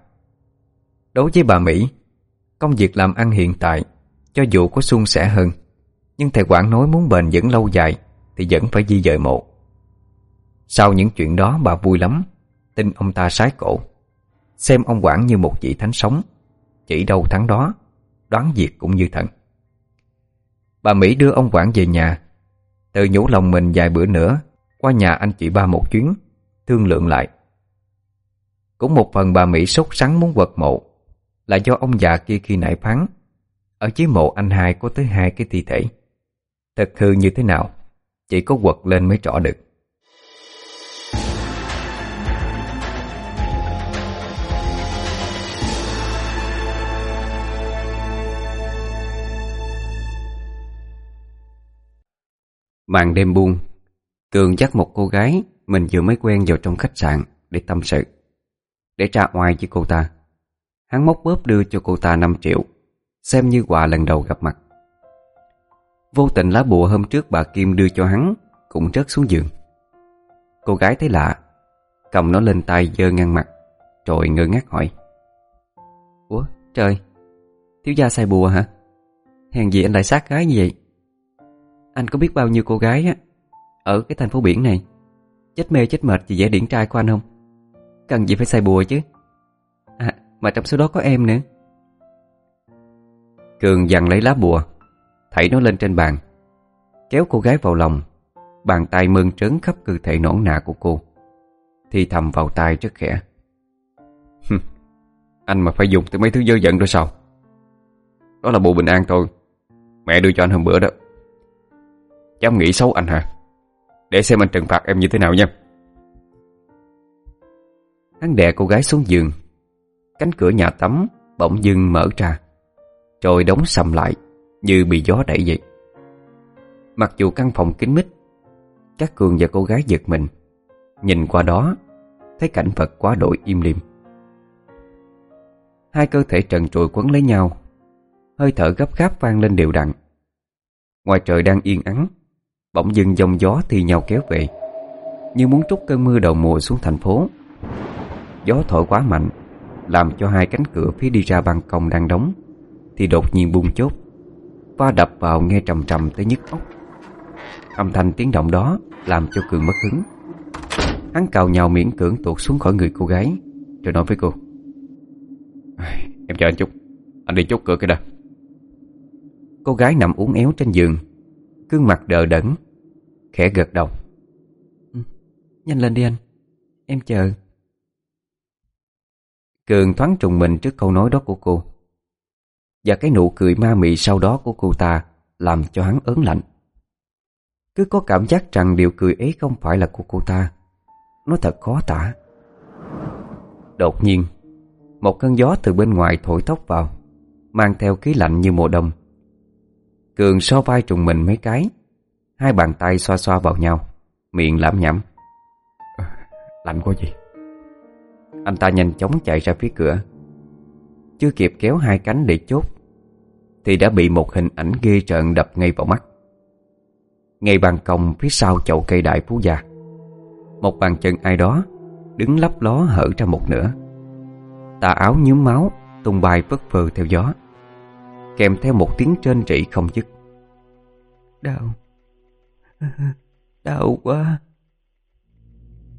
Đối với bà Mỹ, Công việc làm ăn hiện tại Cho dù có suôn sẻ hơn, Nhưng thầy quản nói muốn bền vững lâu dài Thì vẫn phải di dời mộ. Sau những chuyện đó bà vui lắm, Tin ông ta sái cổ, Xem ông quản như một vị thánh sống, Chỉ đâu thắng đó, Đoán việc cũng như thần. Bà Mỹ đưa ông quản về nhà, Tự nhủ lòng mình vài bữa nữa, Qua nhà anh chị ba một chuyến, Thương lượng lại. Cũng một phần bà Mỹ sốt sắng muốn quật mộ là do ông già kia khi nãy phán. Ở dưới mộ anh hai có tới hai cái thi thể. Thật hư như thế nào, Chỉ có quật lên mới rõ được. Màn đêm buông Cường dắt một cô gái Mình vừa mới quen vào trong khách sạn Để tâm sự. Để tra oai với cô ta. Hắn móc bóp đưa cho cô ta 5 triệu, Xem như quà lần đầu gặp mặt. Vô tình lá bùa hôm trước bà Kim đưa cho hắn Cũng rớt xuống giường. Cô gái thấy lạ, Cầm nó lên tay dơ ngang mặt, Rồi ngơ ngác hỏi. Ủa, trời, Thiếu gia sai bùa hả? Hèn gì anh lại sát gái như vậy? Anh có biết bao nhiêu cô gái á, Ở cái thành phố biển này? Chết mê chết mệt vì vẻ điển trai của anh không? Cần gì phải sai bùa chứ? Mà trong số đó có em nữa. Cường dằn lấy lá bùa, Thảy nó lên trên bàn, Kéo cô gái vào lòng, Bàn tay mơn trớn khắp cơ thể nõn nà của cô, Thì thầm vào tai rất khẽ. Anh mà phải dùng tới mấy thứ dơ giận đó sao? Đó là bộ bình an thôi, Mẹ đưa cho anh hôm bữa đó. Dám nghĩ xấu anh hả? Để xem anh trừng phạt em như thế nào nha. Hắn đè cô gái xuống giường Cánh cửa nhà tắm bỗng dưng mở ra. Rồi đóng sầm lại, Như bị gió đẩy vậy. Mặc dù căn phòng kín mít, Các cường và cô gái giật mình. Nhìn qua đó, Thấy cảnh vật quá đổi im lìm. Hai cơ thể trần trụi quấn lấy nhau, Hơi thở gấp gáp vang lên đều đặn. Ngoài trời đang yên ắng, Bỗng dưng dòng gió thì nhau kéo về. Như muốn trút cơn mưa đầu mùa xuống thành phố. Gió thổi quá mạnh làm cho hai cánh cửa phía đi ra ban công đang đóng, Thì đột nhiên bung chốt Va đập vào nghe trầm trầm tới nhức óc. Âm thanh tiếng động đó Làm cho Cường mất hứng. Hắn cào nhào miễn cưỡng tuột xuống khỏi người cô gái, Rồi nói với cô Em chờ anh chút, Anh đi chốt cửa cái đã. Cô gái nằm uốn éo trên giường, Gương mặt đờ đẫn, Khẽ gật đầu. Ừ, nhanh lên đi anh, Em chờ. Cường thoáng trùng mình trước câu nói đó của cô. Và cái nụ cười ma mị sau đó của cô ta Làm cho hắn ớn lạnh. Cứ có cảm giác rằng điều cười ấy không phải là của cô ta. Nó thật khó tả. Đột nhiên, Một cơn gió từ bên ngoài thổi tóc vào, Mang theo khí lạnh như mùa đông. Cường so vai trùng mình mấy cái, Hai bàn tay xoa xoa vào nhau, Miệng lẩm nhẩm Lạnh quá gì anh ta nhanh chóng chạy ra phía cửa. Chưa kịp kéo hai cánh để chốt Thì đã bị một hình ảnh ghê trợn đập ngay vào mắt. Ngay ban công phía sau chậu cây đại phú gia Một bàn chân ai đó Đứng lấp ló hở ra một nửa. Tà áo nhúm máu Tung bay vất phơ theo gió Kèm theo một tiếng trên trị không dứt. Đau. Đau quá.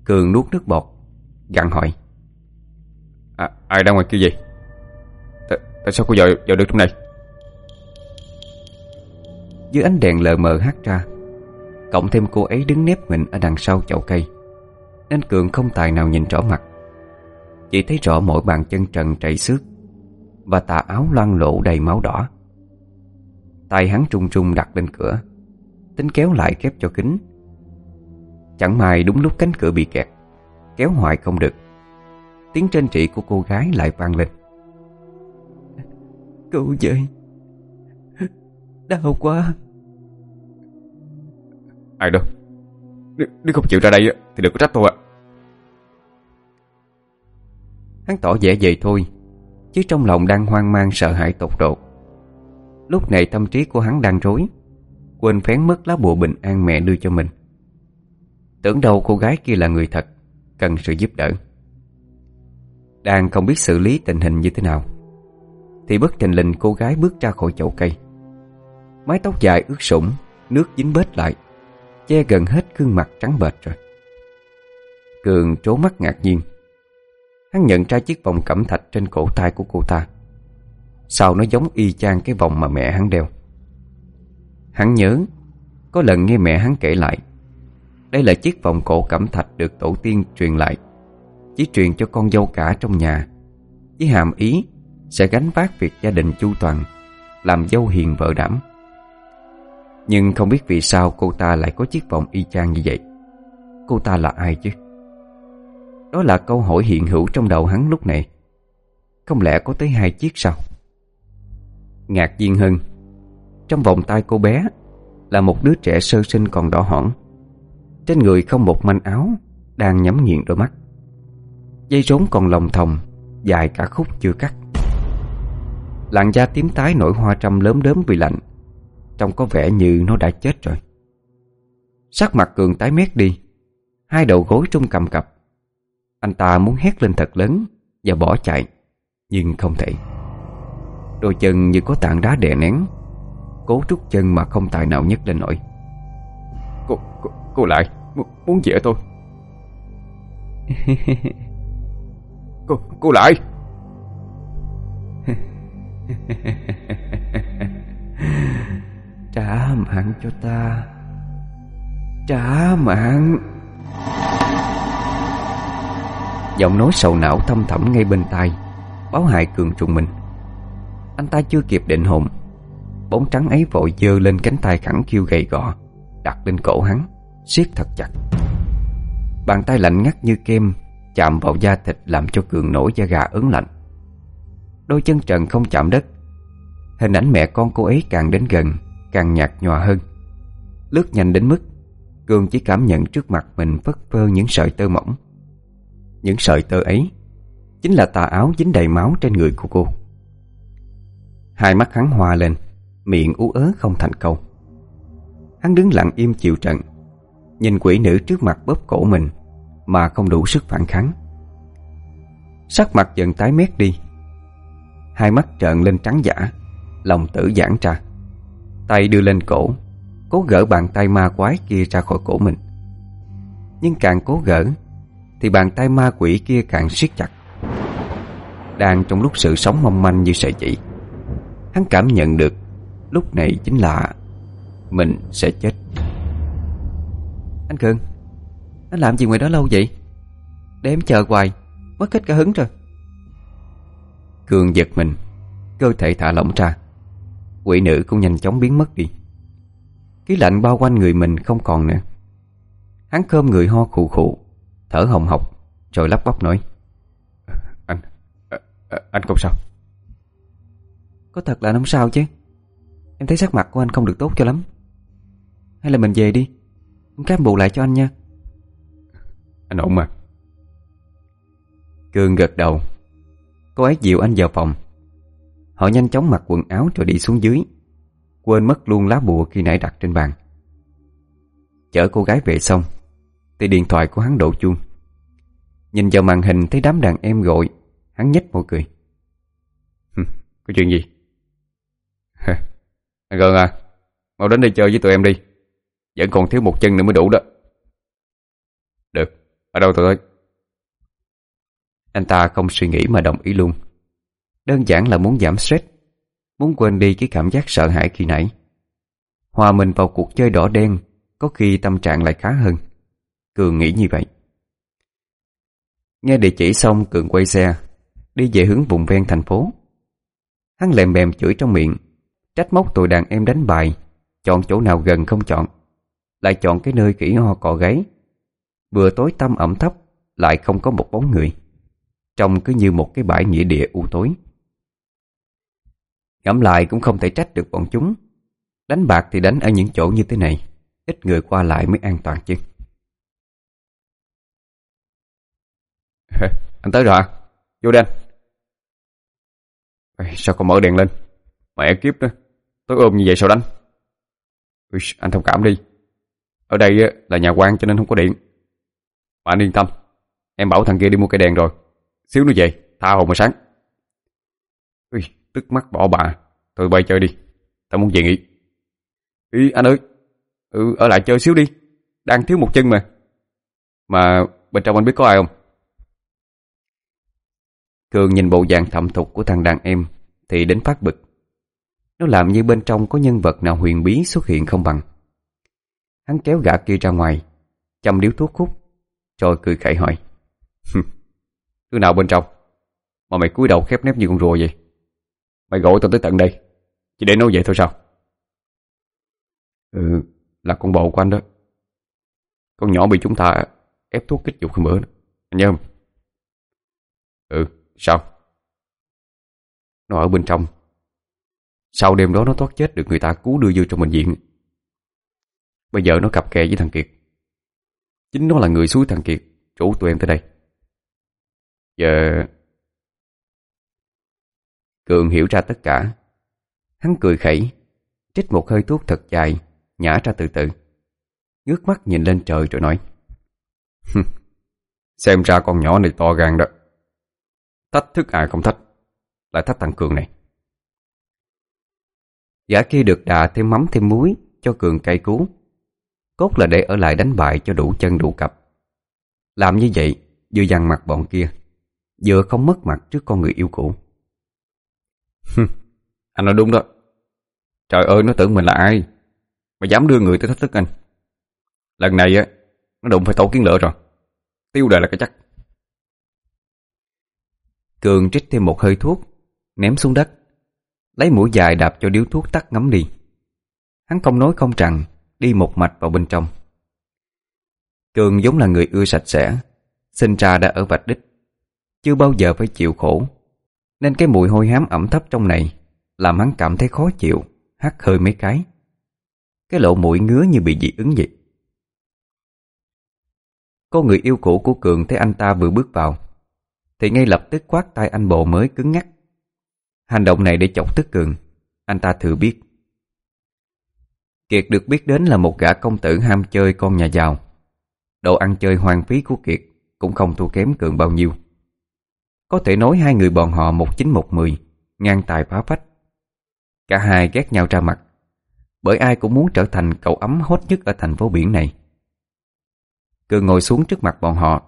Cường nuốt nước bọt Gặn hỏi à, Ai đang ngoài kia gì T Tại sao cô vào, vào được trong này? Dưới ánh đèn lờ mờ hắt ra Cộng thêm cô ấy đứng nép mình Ở đằng sau chậu cây Nên Cường không tài nào nhìn rõ mặt. Chỉ thấy rõ mỗi bàn chân trần chảy xước Và tà áo loang lộ đầy máu đỏ. Tay hắn trung trung đặt lên cửa Tính kéo lại khép cho kính. Chẳng may đúng lúc cánh cửa bị kẹt Kéo hoài không được. Tiếng trên trị của cô gái lại vang lên. Cứu dậy. Đau quá. Ai đâu Nếu, nếu không chịu ra đây thì đừng có trách tôi ạ. Hắn tỏ vẻ vậy thôi Chứ trong lòng đang hoang mang sợ hãi tột độ. Lúc này tâm trí của hắn đang rối Quên phén mất lá bùa bình an mẹ đưa cho mình. Tưởng đâu cô gái kia là người thật Cần sự giúp đỡ đang không biết xử lý tình hình như thế nào. Thì bất thình lình cô gái bước ra khỏi chậu cây. Mái tóc dài ướt sũng, Nước dính bết lại, Che gần hết gương mặt trắng bệch rồi. Cường trố mắt ngạc nhiên. Hắn nhận ra chiếc vòng cẩm thạch trên cổ tay của cô ta. Sao nó giống y chang cái vòng mà mẹ hắn đeo? Hắn nhớ, Có lần nghe mẹ hắn kể lại. Đây là chiếc vòng cổ cẩm thạch được tổ tiên truyền lại. Chỉ truyền cho con dâu cả trong nhà. Với hàm ý, Sẽ gánh vác việc gia đình chu toàn, Làm dâu hiền vợ đảm. Nhưng không biết vì sao cô ta lại có chiếc vòng y chang như vậy. Cô ta là ai chứ? Đó là câu hỏi hiện hữu trong đầu hắn lúc này. Không lẽ có tới hai chiếc sao? Ngạc nhiên hơn, Trong vòng tay cô bé Là một đứa trẻ sơ sinh còn đỏ hỏn. Trên người không một manh áo, Đang nhắm nghiền đôi mắt. Dây rốn còn lồng thòng Dài cả khúc chưa cắt. Làn da tím tái nổi hoa trăm lớn đớm vì lạnh Trông có vẻ như nó đã chết rồi. Sắc mặt Cường tái mét đi Hai đầu gối trung cầm cập. Anh ta muốn hét lên thật lớn Và bỏ chạy Nhưng không thể. Đôi chân như có tảng đá đè nén Cố trút chân mà không tài nào nhấc lên nổi. Cô, cô, cô lại Muốn về tôi [laughs] Cô, cô lại. [laughs] Trả mạng cho ta. Trả mạng. Giọng nói sầu não thâm thẳm ngay bên tai Báo hại cường trùng mình. Anh ta chưa kịp định hồn Bóng trắng ấy vội dơ lên cánh tay khẳng khiu gầy gò Đặt lên cổ hắn siết thật chặt. Bàn tay lạnh ngắt như kem Chạm vào da thịt làm cho cường nổi da gà ớn lạnh. Đôi chân trần không chạm đất. Hình ảnh mẹ con cô ấy càng đến gần, Càng nhạt nhòa hơn. Lướt nhanh đến mức, Cường chỉ cảm nhận trước mặt mình phất phơ những sợi tơ mỏng. Những sợi tơ ấy Chính là tà áo dính đầy máu trên người của cô. Hai mắt hắn hoa lên, Miệng ú ớ không thành câu. Hắn đứng lặng im chịu trận, Nhìn quỷ nữ trước mặt bóp cổ mình. Mà không đủ sức phản kháng. Sắc mặt dần tái mét đi. Hai mắt trợn lên trắng giả, Lòng tử giãn ra. Tay đưa lên cổ, Cố gỡ bàn tay ma quái kia ra khỏi cổ mình. Nhưng càng cố gỡ, Thì bàn tay ma quỷ kia càng siết chặt. Đang trong lúc sự sống mong manh như sợi chỉ, Hắn cảm nhận được Lúc này chính là Mình sẽ chết. Anh Cường. Anh làm gì ngoài đó lâu vậy? Để em chờ hoài Mất hết cả hứng rồi. Cường giật mình Cơ thể thả lỏng ra. Quỷ nữ cũng nhanh chóng biến mất đi. Khí lạnh bao quanh người mình không còn nữa. Hắn khơm người ho khụ khụ Thở hồng hộc Rồi lắp bắp nói Anh Anh không sao. Có thật là không sao chứ? Em thấy sắc mặt của anh không được tốt cho lắm. Hay là mình về đi? Em cám bù lại cho anh nha anh ổn mà. Cương gật đầu. Cô ấy dịu anh vào phòng. Họ nhanh chóng mặc quần áo rồi đi xuống dưới. Quên mất luôn lá bùa khi nãy đặt trên bàn. Chở cô gái về xong, Thì điện thoại của hắn đổ chuông. Nhìn vào màn hình thấy đám đàn em gọi, Hắn nhếch môi cười. cười Có chuyện gì? Anh Gần à Mau đến đây chơi với tụi em đi. Vẫn còn thiếu một chân nữa mới đủ đó. Được. Ở đâu tụi tôi Anh ta không suy nghĩ mà đồng ý luôn. Đơn giản là muốn giảm stress, Muốn quên đi cái cảm giác sợ hãi khi nãy. Hòa mình vào cuộc chơi đỏ đen, Có khi tâm trạng lại khá hơn. Cường nghĩ như vậy. Nghe địa chỉ xong, Cường quay xe, Đi về hướng vùng ven thành phố. Hắn lèm bèm chửi trong miệng, Trách móc tụi đàn em đánh bài, Chọn chỗ nào gần không chọn, Lại chọn cái nơi kỹ ho cọ gáy Vừa tối tăm ẩm thấp Lại không có một bóng người. Trông cứ như một cái bãi nghĩa địa u tối. Ngẫm lại cũng không thể trách được bọn chúng. Đánh bạc thì đánh ở những chỗ như thế này Ít người qua lại mới an toàn chứ. [laughs] Anh tới rồi à? Vô đi anh. Sao còn mở đèn lên? Mẹ kiếp nữa Tôi ôm như vậy sao đánh? Ui, Anh thông cảm đi. Ở đây là nhà quan cho nên không có điện. Mà anh yên tâm Em bảo thằng kia đi mua cây đèn rồi. Xíu nữa về Tha hồn mà sáng. Ui, Tức mắt bỏ bà. Thôi bay chơi đi Tao muốn về nghỉ. Ý anh ơi. Ừ ở lại chơi xíu đi. Đang thiếu một chân mà. Mà bên trong anh biết có ai không? Cường nhìn bộ dạng thầm thục của thằng đàn em Thì đến phát bực. Nó làm như bên trong có nhân vật nào huyền bí xuất hiện không bằng. Hắn kéo gã kia ra ngoài Châm điếu thuốc khúc rồi cười khẩy hỏi. Thứ nào bên trong? Mà mày cúi đầu khép nép như con rùa vậy. Mày gọi tao tới tận đây. Chỉ để nói vậy thôi sao? Ừ Là con bồ của anh đó. Con nhỏ bị chúng ta ép thuốc kích dục hôm bữa đó. Anh nhớ không? Ừ sao? Nó ở bên trong. Sau đêm đó nó thoát chết được người ta cứu đưa vô trong bệnh viện. Bây giờ nó cặp kè với thằng Kiệt. Chính nó là người suối thằng Kiệt. Chủ tụi em tới đây. Giờ, Cường hiểu ra tất cả. Hắn cười khẩy, Trích một hơi thuốc thật dài, Nhả ra từ từ. Ngước mắt nhìn lên trời rồi nói Xem ra con nhỏ này to gan đó. Thách thức ai không thách, Lại thách thằng Cường này. Gã kia được đà thêm mắm thêm muối Cho Cường cay cú. Cốt là để ở lại đánh bại cho đủ chân đủ cặp. Làm như vậy Vừa dằn mặt bọn kia Vừa không mất mặt trước con người yêu cũ. Anh nói đúng đó. Trời ơi nó tưởng mình là ai Mà dám đưa người tới thách thức anh. Lần này á Nó đụng phải tổ kiến lửa rồi. Tiêu đời là cái chắc. Cường trích thêm một hơi thuốc Ném xuống đất Lấy mũi dài đạp cho điếu thuốc tắt ngấm đi. Hắn không nói không rằng Đi một mạch vào bên trong. Cường giống là người ưa sạch sẽ, Sinh ra đã ở vạch đích, Chưa bao giờ phải chịu khổ, Nên cái mùi hôi hám ẩm thấp trong này Làm hắn cảm thấy khó chịu, Hắt hơi mấy cái. Cái lỗ mũi ngứa như bị dị ứng vậy. Cô người yêu cũ của Cường thấy anh ta vừa bước vào, Thì ngay lập tức quát tay anh bộ mới cứng ngắc. Hành động này để chọc tức Cường, Anh ta thừa biết. Kiệt được biết đến là một gã công tử ham chơi con nhà giàu. Đồ ăn chơi hoang phí của Kiệt Cũng không thua kém Cường bao nhiêu. Có thể nói hai người bọn họ một chín một mười, Ngang tài phá phách. Cả hai ghét nhau ra mặt, Bởi ai cũng muốn trở thành cậu ấm hot nhất ở thành phố biển này. Cường ngồi xuống trước mặt bọn họ,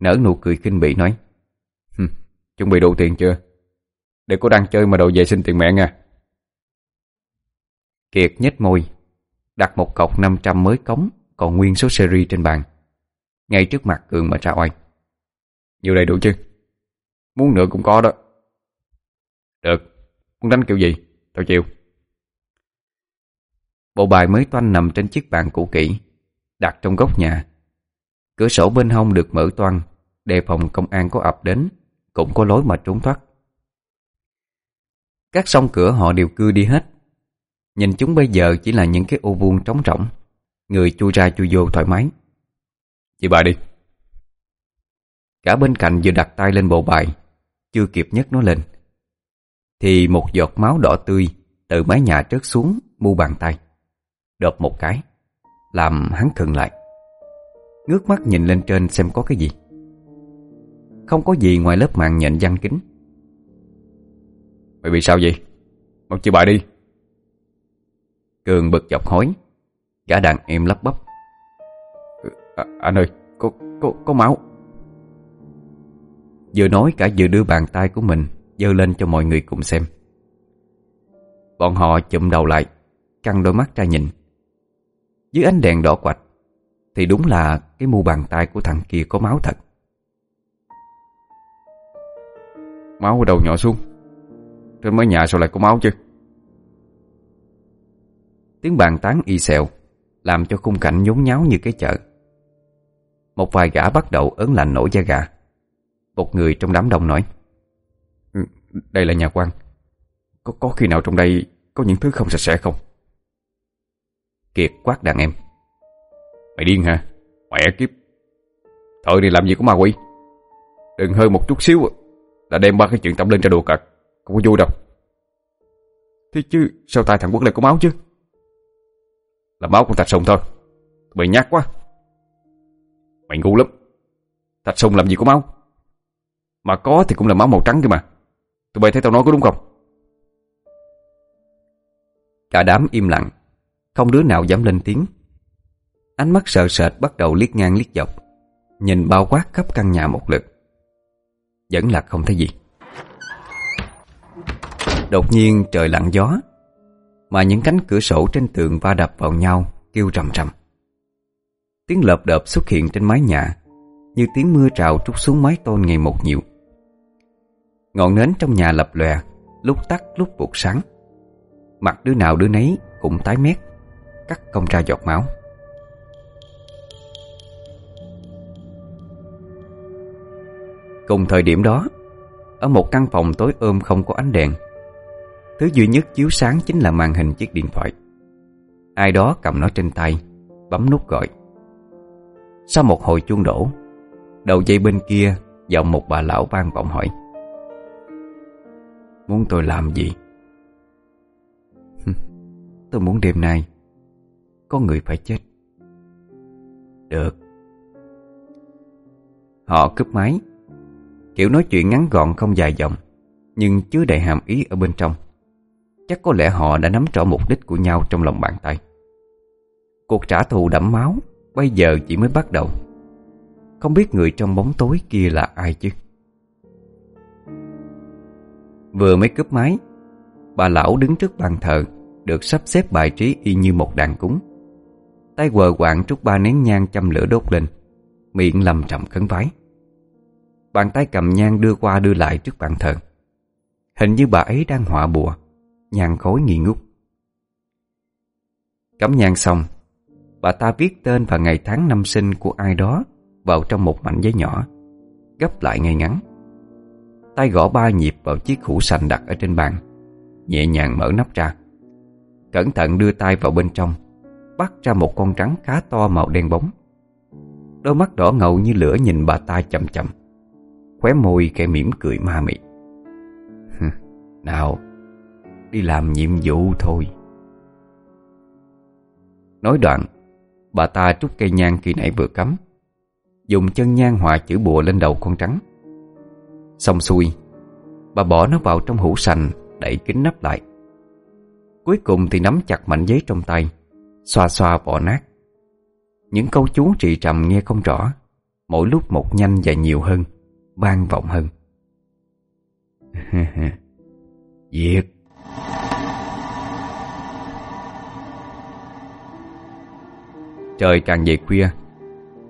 Nở nụ cười khinh bỉ nói Chuẩn bị đủ tiền chưa? Để cô đang chơi mà đồ về xin tiền mẹ nha. Kiệt nhếch môi Đặt một cọc 500 mới cống, Còn nguyên số series trên bàn. Ngay trước mặt Cường mà ra oai. Nhiều đầy đủ chứ? Muốn nữa cũng có đó. Được. Muốn đánh kiểu gì? Tao chịu. Bộ bài mới toanh nằm trên chiếc bàn cũ kỹ, Đặt trong góc nhà. Cửa sổ bên hông được mở toan Đề phòng công an có ập đến, Cũng có lối mà trốn thoát. Các song cửa họ đều cưa đi hết. Nhìn chúng bây giờ chỉ là những cái ô vuông trống rỗng. Người chui ra chui vô thoải mái. Chị bài đi. Cả bên cạnh vừa đặt tay lên bộ bài, Chưa kịp nhấc nó lên. Thì một giọt máu đỏ tươi Từ mái nhà trớt xuống mu bàn tay. Đợp một cái, Làm hắn khừng lại. Ngước mắt nhìn lên trên xem có cái gì. Không có gì ngoài lớp màn nhện văn kính. Mày bị sao vậy? Mau chịu bài đi. Cường bực dọc hối Cả đàn em lắp bắp. À, Anh ơi, có, có, có máu. Vừa nói cả vừa đưa bàn tay của mình giơ lên cho mọi người cùng xem. Bọn họ chụm đầu lại Căng đôi mắt ra nhìn. Dưới ánh đèn đỏ quạch Thì đúng là cái mu bàn tay của thằng kia có máu thật. Máu ở đầu nhỏ xuống. Trên mái nhà sao lại có máu chứ Tiếng bàn tán y xèo Làm cho khung cảnh nhốn nháo như cái chợ. Một vài gã bắt đầu ớn lạnh nổi da gà. Một người trong đám đông nói ừ, Đây là nhà quan. Có, có khi nào trong đây Có những thứ không sạch sẽ không? Kiệt quát đàn em Mày điên hả? Mẹ kiếp. Thợ này làm gì có ma quỷ. Đừng hơi một chút xíu Là đem ba cái chuyện tâm lên ra đùa cợt Không có vui đâu. Thế chứ sao tay thằng Quốc lại có máu chứ? Là máu của Thạch Sùng thôi. Mày nhát quá. Mày ngu lắm. Thạch Sùng làm gì có máu? Mà có thì cũng là máu màu trắng kia mà. Tụi bay thấy tao nói có đúng không? Cả đám im lặng. Không đứa nào dám lên tiếng. Ánh mắt sợ sệt bắt đầu liếc ngang liếc dọc. Nhìn bao quát khắp căn nhà một lượt. Vẫn là không thấy gì. Đột nhiên trời lặng gió. Mà những cánh cửa sổ trên tường va đập vào nhau, Kêu rầm rầm. Tiếng lợp đợp xuất hiện trên mái nhà, Như tiếng mưa trào trút xuống mái tôn ngày một nhiều. Ngọn nến trong nhà lập lòe, Lúc tắt lúc buộc sáng. Mặt đứa nào đứa nấy cũng tái mét, Cắt không ra giọt máu. Cùng thời điểm đó, Ở một căn phòng tối ôm không có ánh đèn Thứ duy nhất chiếu sáng chính là màn hình chiếc điện thoại. Ai đó cầm nó trên tay, Bấm nút gọi. Sau một hồi chuông đổ, Đầu dây bên kia Giọng một bà lão vang vọng hỏi. Muốn tôi làm gì? [laughs] tôi muốn đêm nay Có người phải chết. Được. Họ cướp máy. Kiểu nói chuyện ngắn gọn không dài dòng, Nhưng chứa đầy hàm ý ở bên trong. Chắc có lẽ họ đã nắm rõ mục đích của nhau trong lòng bàn tay. Cuộc trả thù đẫm máu Bây giờ chỉ mới bắt đầu. Không biết người trong bóng tối kia là ai chứ? Vừa mới cướp máy, Bà lão đứng trước bàn thờ, Được sắp xếp bài trí y như một đàn cúng. Tay quờ quạng trút ba nén nhang châm lửa đốt lên, Miệng lầm trầm khấn vái. Bàn tay cầm nhang đưa qua đưa lại trước bàn thờ. Hình như bà ấy đang họa bùa nhàn khối nghi ngút. Cắm nhang xong, Bà ta viết tên và ngày tháng năm sinh của ai đó Vào trong một mảnh giấy nhỏ, Gấp lại ngay ngắn. Tay gõ ba nhịp vào chiếc hũ sành đặt ở trên bàn, Nhẹ nhàng mở nắp ra. Cẩn thận đưa tay vào bên trong, Bắt ra một con rắn khá to màu đen bóng. Đôi mắt đỏ ngầu như lửa nhìn bà ta chậm chậm, Khóe môi khẽ mỉm cười ma mị. [laughs] Nào Đi làm nhiệm vụ thôi. Nói đoạn, Bà ta trút cây nhang khi nãy vừa cắm, Dùng chân nhang hòa chữ bùa lên đầu con trắng. Xong xuôi, Bà bỏ nó vào trong hũ sành Đẩy kính nắp lại. Cuối cùng thì nắm chặt mảnh giấy trong tay, Xoa xoa bỏ nát. Những câu chú trì trầm nghe không rõ, Mỗi lúc một nhanh và nhiều hơn, vang vọng hơn. [laughs] Việc Trời càng về khuya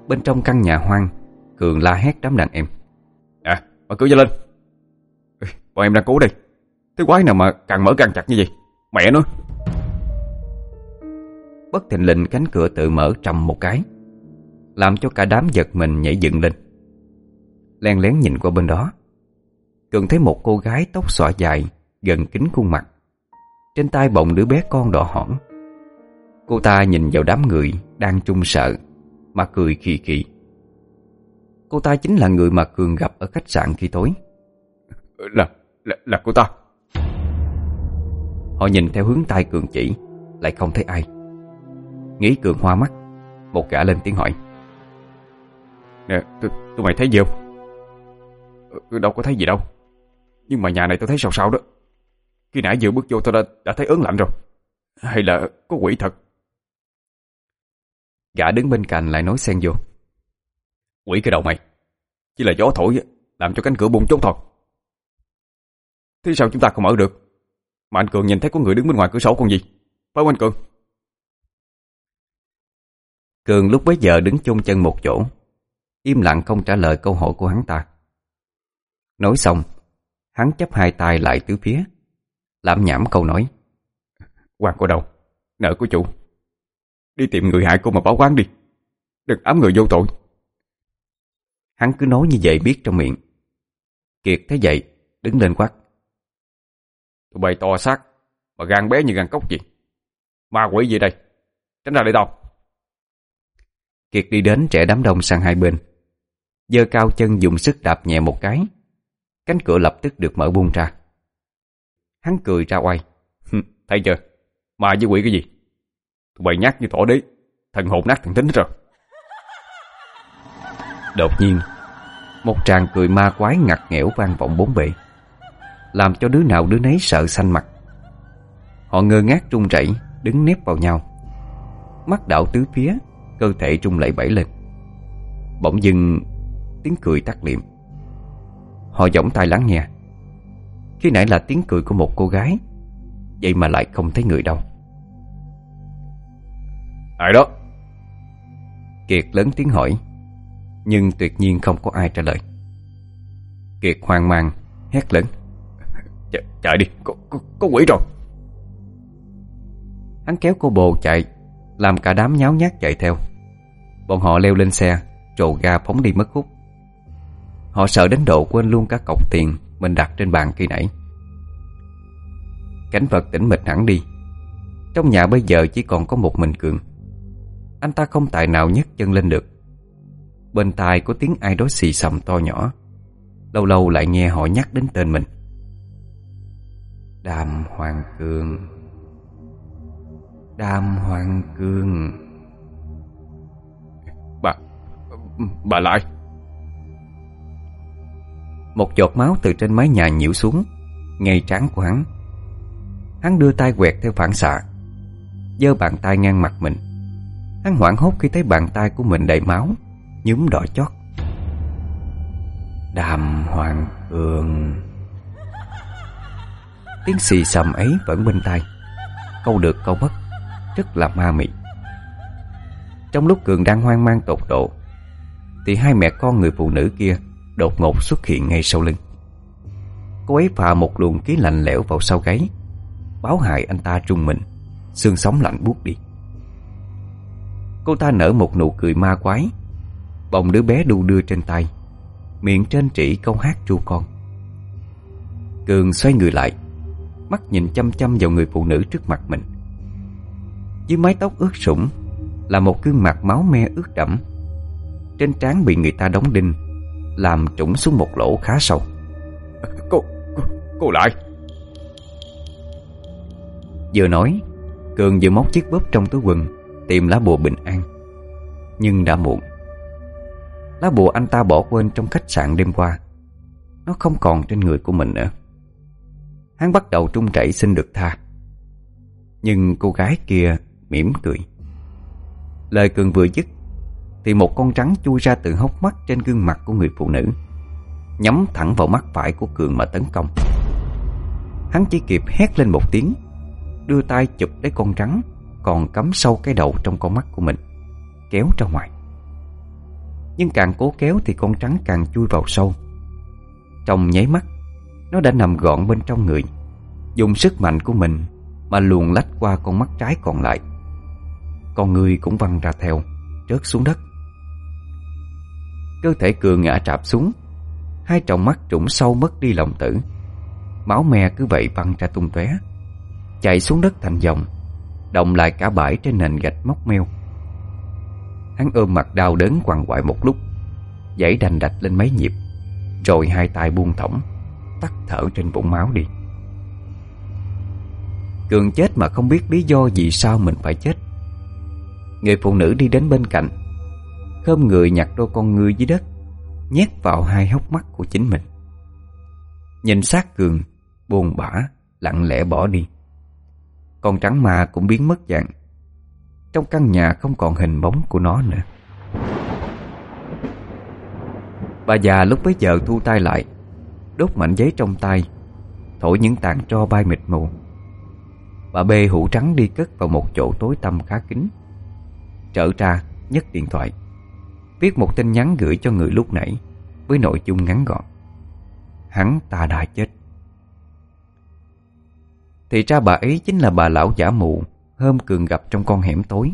Bên trong căn nhà hoang Cường la hét đám đàn em. À, mở cửa ra lên. Bọn em đang cố đây Thế quái nào mà càng mở càng chặt như vậy? Mẹ nó. Bất thình lình cánh cửa tự mở trầm một cái Làm cho cả đám giật mình nhảy dựng lên. Len lén nhìn qua bên đó Cường thấy một cô gái tóc xõa dài Gần kính khuôn mặt Trên tay bồng đứa bé con đỏ hỏn. Cô ta nhìn vào đám người Đang trung sợ Mà cười khì khì. Cô ta chính là người mà Cường gặp Ở khách sạn khi tối. Là, là, là cô ta. Họ nhìn theo hướng tay Cường chỉ Lại không thấy ai. Nghĩ Cường hoa mắt Một gã lên tiếng hỏi. Nè, tụi, mày thấy gì không? Ừ, đâu có thấy gì đâu. Nhưng mà nhà này tôi thấy sao sao đó Khi nãy vừa bước vô tôi đã, đã thấy ớn lạnh rồi. Hay là có quỷ thật? Gã đứng bên cạnh lại nói xen vô. Quỷ cái đầu mày. Chỉ là gió thổi Làm cho cánh cửa bung chốt thôi Thế sao chúng ta không mở được? Mà anh Cường nhìn thấy có người đứng bên ngoài cửa sổ còn gì? Phải không anh Cường. Cường lúc bấy giờ đứng chung chân một chỗ Im lặng không trả lời câu hỏi của hắn ta. Nói xong Hắn chấp hai tay lại tứ phía Làm nhảm câu nói. Quan của đâu Nợ của chủ. Đi tìm người hại cô mà báo quán đi. Đừng ám người vô tội. Hắn cứ nói như vậy biết trong miệng. Kiệt thấy vậy Đứng lên quát. Tụi bay to xác Mà gan bé như gan cốc gì. Ma quỷ gì đây? Tránh ra đây đâu Kiệt đi đến trẻ đám đông sang hai bên. Giơ cao chân dùng sức đạp nhẹ một cái. Cánh cửa lập tức được mở buông ra Hắn cười ra oai. Thấy chưa? Ma với quỷ cái gì? Tụi bay nhát như thỏ đế. Thần hồn nát thần tính hết rồi. Đột nhiên Một tràng cười ma quái ngặt nghẽo vang vọng bốn bề Làm cho đứa nào đứa nấy sợ xanh mặt. Họ ngơ ngác trung rẩy Đứng nép vào nhau. Mắt đảo tứ phía Cơ thể trung lẩy bẩy lên. Bỗng dưng Tiếng cười tắt liệm. Họ giỏng tai lắng nghe Khi nãy là tiếng cười của một cô gái. Vậy mà lại không thấy người đâu. Ai đó? Kiệt lớn tiếng hỏi Nhưng tuyệt nhiên không có ai trả lời. Kiệt hoang mang Hét lớn. Ch Chạy đi, có, có, có quỷ rồi. Hắn kéo cô bồ chạy Làm cả đám nháo nhác chạy theo. Bọn họ leo lên xe Trồ ga phóng đi mất hút Họ sợ đến độ quên luôn cả cọc tiền mình đặt trên bàn khi nãy. Cảnh vật tĩnh mịch hẳn đi. Trong nhà bây giờ chỉ còn có một mình Cường. Anh ta không tài nào nhấc chân lên được. Bên tai có tiếng ai đó xì xầm to nhỏ. Lâu lâu lại nghe họ nhắc đến tên mình. Đàm Hoàng Cường. Đàm Hoàng Cường. Bà Bà lại một giọt máu từ trên mái nhà nhiễu xuống, Ngay trán của hắn. Hắn đưa tay quẹt theo phản xạ, giơ bàn tay ngang mặt mình. Hắn hoảng hốt khi thấy bàn tay của mình đầy máu, Nhúm đỏ chót. Đàm Hoàng Cường. Tiếng xì xầm ấy vẫn bên tai. Câu được, câu mất, Rất là ma mị. Trong lúc Cường đang hoang mang tột độ, Thì hai mẹ con người phụ nữ kia Đột ngột xuất hiện ngay sau lưng. Cô ấy phà một luồng khí lạnh lẽo vào sau gáy, Báo hại anh ta trung mình, Xương sống lạnh buốt đi. Cô ta nở một nụ cười ma quái, Bồng đứa bé đu đưa trên tay, Miệng trên chỉ câu hát ru con. Cường xoay người lại, Mắt nhìn chăm chăm vào người phụ nữ trước mặt mình. Dưới mái tóc ướt sũng Là một gương mặt máu me ướt đẫm. Trên trán bị người ta đóng đinh làm trũng xuống một lỗ khá sâu. Cô, cô, cô lại. Vừa nói Cường vừa móc chiếc bóp trong túi quần Tìm lá bùa bình an. Nhưng đã muộn. Lá bùa anh ta bỏ quên trong khách sạn đêm qua. Nó không còn trên người của mình nữa. Hắn bắt đầu trung chảy xin được tha. Nhưng cô gái kia mỉm cười. Lời Cường vừa dứt thì một con trắng chui ra từ hốc mắt trên gương mặt của người phụ nữ, Nhắm thẳng vào mắt phải của Cường mà tấn công. Hắn chỉ kịp hét lên một tiếng, Đưa tay chụp lấy con trắng Còn cắm sâu cái đầu trong con mắt của mình, Kéo ra ngoài. Nhưng càng cố kéo thì con trắng càng chui vào sâu. Trong nháy mắt, Nó đã nằm gọn bên trong người, Dùng sức mạnh của mình Mà luồn lách qua con mắt trái còn lại. Con người cũng văng ra theo Rớt xuống đất. Cơ thể cường ngã trạp xuống. Hai tròng mắt trũng sâu mất đi lòng tử. Máu me cứ vậy văng ra tung tóe. Chạy xuống đất thành dòng, Động lại cả bãi trên nền gạch móc meo. Hắn ôm mặt đau đớn quằn quại một lúc Dãy đành đạch lên mấy nhịp, Rồi hai tay buông thõng, Tắt thở trên vũng máu đi. Cường chết mà không biết lý do vì sao mình phải chết. Người phụ nữ đi đến bên cạnh Khơm người nhặt đôi con ngươi dưới đất, Nhét vào hai hốc mắt của chính mình. Nhìn sát Cường, Buồn bã, Lặng lẽ bỏ đi. Con trắng ma cũng biến mất dạng. Trong căn nhà không còn hình bóng của nó nữa. Bà già lúc bấy giờ thu tay lại, Đốt mảnh giấy trong tay, Thổi những tàn tro bay mịt mù. Bà bê hũ trắng đi cất vào một chỗ tối tăm khá kín. Trở ra, nhấc điện thoại. Viết một tin nhắn gửi cho người lúc nãy, Với nội dung ngắn gọn. Hắn ta đã chết. Thì ra bà ấy chính là bà lão giả mụ Hôm Cường gặp trong con hẻm tối.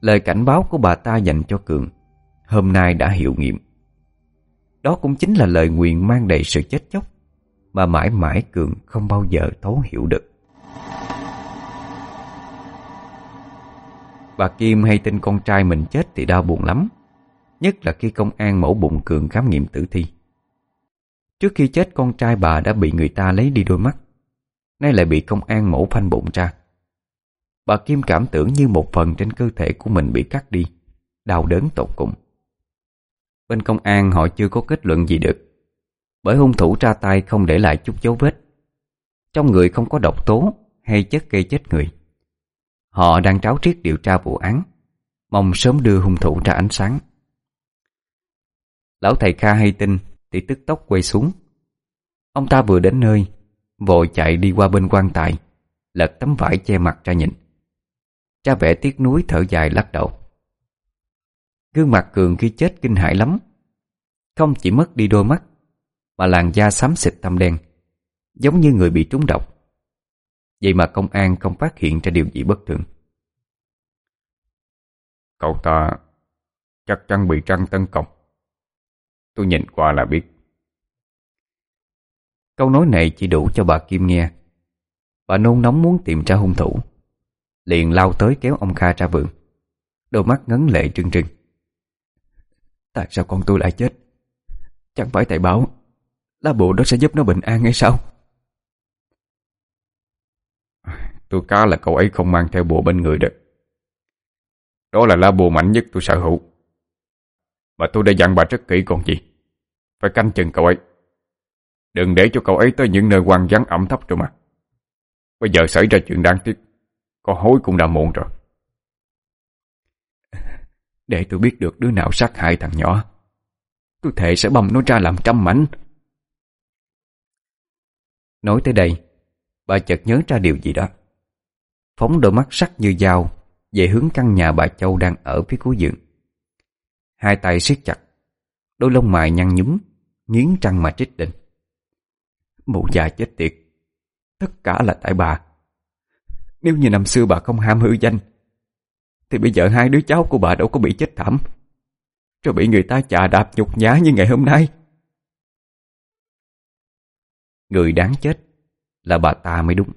Lời cảnh báo của bà ta dành cho Cường, Hôm nay đã hiệu nghiệm. Đó cũng chính là lời nguyện mang đầy sự chết chóc, Mà mãi mãi Cường không bao giờ thấu hiểu được. Bà Kim hay tin con trai mình chết thì đau buồn lắm. Nhất là khi công an mẫu bụng Cường khám nghiệm tử thi. Trước khi chết, con trai bà đã bị người ta lấy đi đôi mắt. Nay lại bị công an mẫu phanh bụng ra. Bà Kim cảm tưởng như một phần trên cơ thể của mình bị cắt đi, Đau đớn tột cùng. Bên công an, họ chưa có kết luận gì được, Bởi hung thủ ra tay không để lại chút dấu vết. Trong người không có độc tố hay chất gây chết người. Họ đang tráo triết điều tra vụ án, Mong sớm đưa hung thủ ra ánh sáng. Lão thầy Kha hay tin, Thì tức tốc quay xuống. Ông ta vừa đến nơi, Vội chạy đi qua bên quan tài, Lật tấm vải che mặt ra nhìn. Cha vẻ tiếc nuối thở dài lắc đầu. Gương mặt Cường khi chết kinh hãi lắm. Không chỉ mất đi đôi mắt, Mà làn da xám xịt tăm đen, Giống như người bị trúng độc. Vậy mà công an không phát hiện ra điều gì bất thường. Cậu ta chắc chắn bị trăng tấn công. Tôi nhìn qua là biết. Câu nói này chỉ đủ cho bà Kim nghe. Bà nôn nóng muốn tìm ra hung thủ. Liền lao tới kéo ông Kha ra vườn. Đôi mắt ngấn lệ trưng trưng. Tại sao con tôi lại chết? Chẳng phải thầy báo Lá bộ đó sẽ giúp nó bình an hay sao? Tôi cá là cậu ấy không mang theo bộ bên người được. Đó là lá bùa mạnh nhất tôi sở hữu. Mà tôi đã dặn bà rất kỹ còn gì Phải canh chừng cậu ấy. Đừng để cho cậu ấy tới những nơi quan vắng ẩm thấp rồi mà. Bây giờ xảy ra chuyện đáng tiếc. Có hối cũng đã muộn rồi. [laughs] Để tôi biết được đứa nào sát hại thằng nhỏ, Tôi thề sẽ bầm nó ra làm trăm mảnh. Nói tới đây, Bà chợt nhớ ra điều gì đó. Phóng đôi mắt sắc như dao Về hướng căn nhà bà Châu đang ở phía cuối giường. Hai tay siết chặt, Đôi lông mày nhăn nhúm, Nghiến răng mà trích định Mụ già chết tiệt, Tất cả là tại bà. Nếu như năm xưa bà không ham hư danh, Thì bây giờ hai đứa cháu của bà đâu có bị chết thảm, Rồi bị người ta chà đạp nhục nhã như ngày hôm nay. Người đáng chết Là bà ta mới đúng.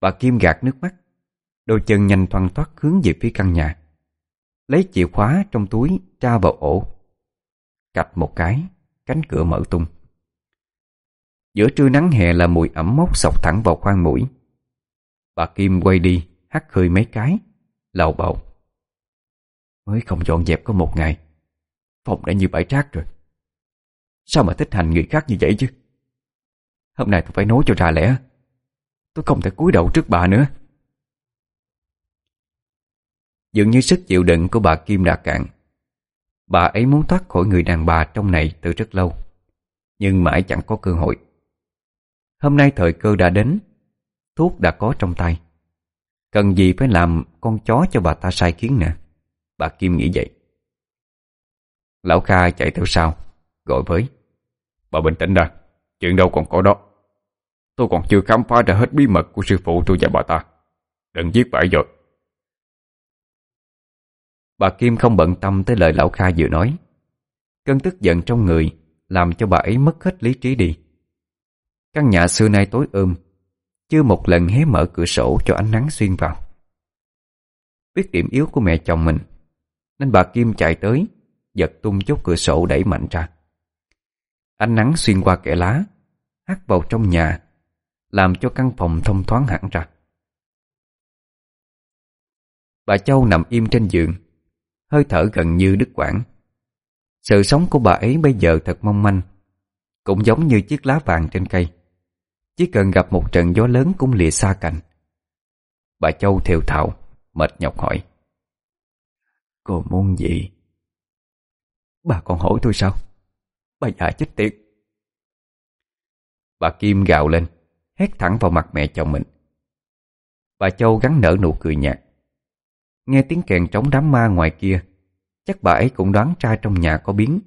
Bà Kim gạt nước mắt, Đôi chân nhanh thoăn thoát hướng về phía căn nhà. Lấy chìa khóa trong túi tra vào ổ. Cạch một cái, Cánh cửa mở tung. Giữa trưa nắng hè là mùi ẩm mốc sọc thẳng vào khoang mũi. Bà Kim quay đi, Hắt hơi mấy cái lầu bầu Mới không dọn dẹp có một ngày, Phòng đã như bãi rác rồi. Sao mà thích hành người khác như vậy chứ? Hôm nay tôi phải nói cho ra lẽ, Tôi không thể cúi đầu trước bà nữa. Dường như sức chịu đựng của bà Kim đã cạn. Bà ấy muốn thoát khỏi người đàn bà trong này từ rất lâu, Nhưng mãi chẳng có cơ hội. Hôm nay thời cơ đã đến, Thuốc đã có trong tay. Cần gì phải làm con chó cho bà ta sai khiến nè Bà Kim nghĩ vậy. Lão Kha chạy theo sau, Gọi với. Bà bình tĩnh ra, Chuyện đâu còn có đó. Tôi còn chưa khám phá ra hết bí mật của sư phụ tôi và bà ta. Đừng giết bà rồi Bà Kim không bận tâm tới lời lão Kha vừa nói. Cơn tức giận trong người Làm cho bà ấy mất hết lý trí đi. Căn nhà xưa nay tối ôm, Chưa một lần hé mở cửa sổ cho ánh nắng xuyên vào. Biết điểm yếu của mẹ chồng mình, Nên bà Kim chạy tới, Giật tung chốt cửa sổ đẩy mạnh ra. Ánh nắng xuyên qua kẽ lá, Hắt vào trong nhà, Làm cho căn phòng thông thoáng hẳn ra. Bà Châu nằm im trên giường Hơi thở gần như đứt quãng. Sự sống của bà ấy bây giờ thật mong manh, Cũng giống như chiếc lá vàng trên cây. Chỉ cần gặp một trận gió lớn cũng lìa xa cành. Bà Châu thều thào, Mệt nhọc hỏi. Cô muốn gì? Bà còn hỏi tôi sao? Bà già chết tiệt. Bà Kim gào lên, Hét thẳng vào mặt mẹ chồng mình. Bà Châu gắn nở nụ cười nhạt. Nghe tiếng kèn trống đám ma ngoài kia, Chắc bà ấy cũng đoán trai trong nhà có biến.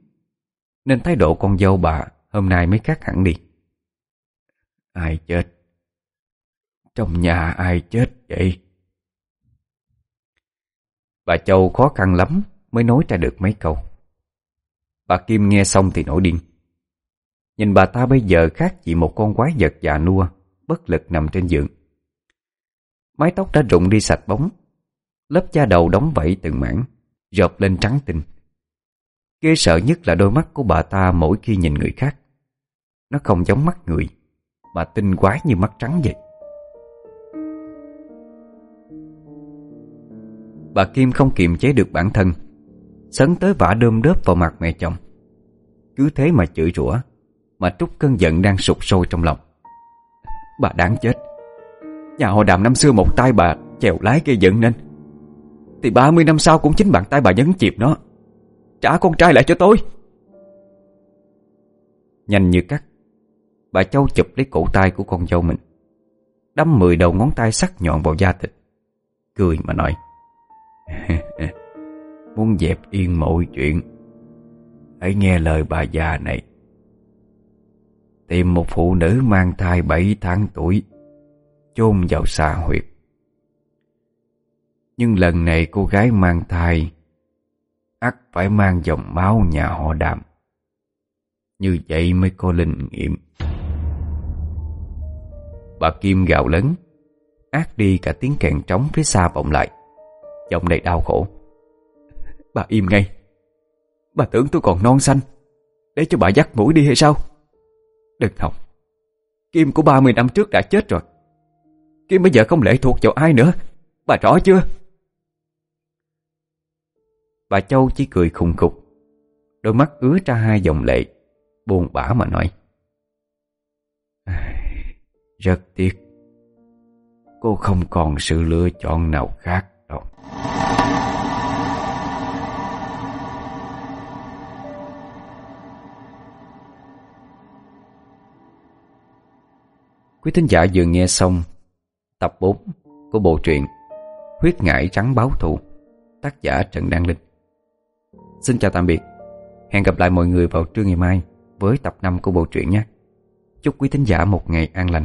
Nên thái độ con dâu bà Hôm nay mới khác hẳn đi. Ai chết? Trong nhà ai chết vậy? Bà Châu khó khăn lắm Mới nói ra được mấy câu. Bà Kim nghe xong thì nổi điên. Nhìn bà ta bây giờ khác chỉ một con quái vật già nua, Bất lực nằm trên giường. Mái tóc đã rụng đi sạch bóng. Lớp da đầu đóng vẫy từng mảng Rộp lên trắng tinh. Ghê sợ nhất là đôi mắt của bà ta mỗi khi nhìn người khác. Nó không giống mắt người Mà tinh quái như mắt trắng vậy. Bà Kim không kiềm chế được bản thân, Sấn tới vả đơm đớp vào mặt mẹ chồng. Cứ thế mà chửi rủa, Mà trút cơn giận đang sụp sôi trong lòng. Bà đáng chết. Nhà họ đàm năm xưa một tay bà, Chèo lái gây giận nên. Thì 30 năm sau cũng chính bàn tay bà nhấn chìm nó. Trả con trai lại cho tôi. Nhanh như cắt, Bà Châu chụp lấy cổ tay của con dâu mình, Đâm mười đầu ngón tay sắc nhọn vào da thịt, Cười mà nói, [laughs] Muốn dẹp yên mọi chuyện, Hãy nghe lời bà già này. Tìm một phụ nữ mang thai 7 tháng tuổi, chôn vào xà huyệt. Nhưng lần này cô gái mang thai, ắt phải mang dòng máu nhà họ đàm. Như vậy mới có linh nghiệm. Bà Kim gào lớn Ác đi cả tiếng kèn trống phía xa vọng lại. Giọng đầy đau khổ. Bà im ngay. Bà tưởng tôi còn non xanh. Để cho bà dắt mũi đi hay sao? Đừng học. Kim của 30 năm trước đã chết rồi. Kim bây giờ không lệ thuộc vào ai nữa. Bà rõ chưa? Bà Châu chỉ cười khùng khục. Đôi mắt ứa ra hai dòng lệ, Buồn bã mà nói. [sighs] Rất tiếc, Cô không còn sự lựa chọn nào khác đâu. Quý thính giả vừa nghe xong Tập 4 của bộ truyện Huyết ngải trắng báo thù, Tác giả Trần Đăng Linh. Xin chào tạm biệt. Hẹn gặp lại mọi người vào trưa ngày mai Với tập 5 của bộ truyện nhé. Chúc quý thính giả một ngày an lành.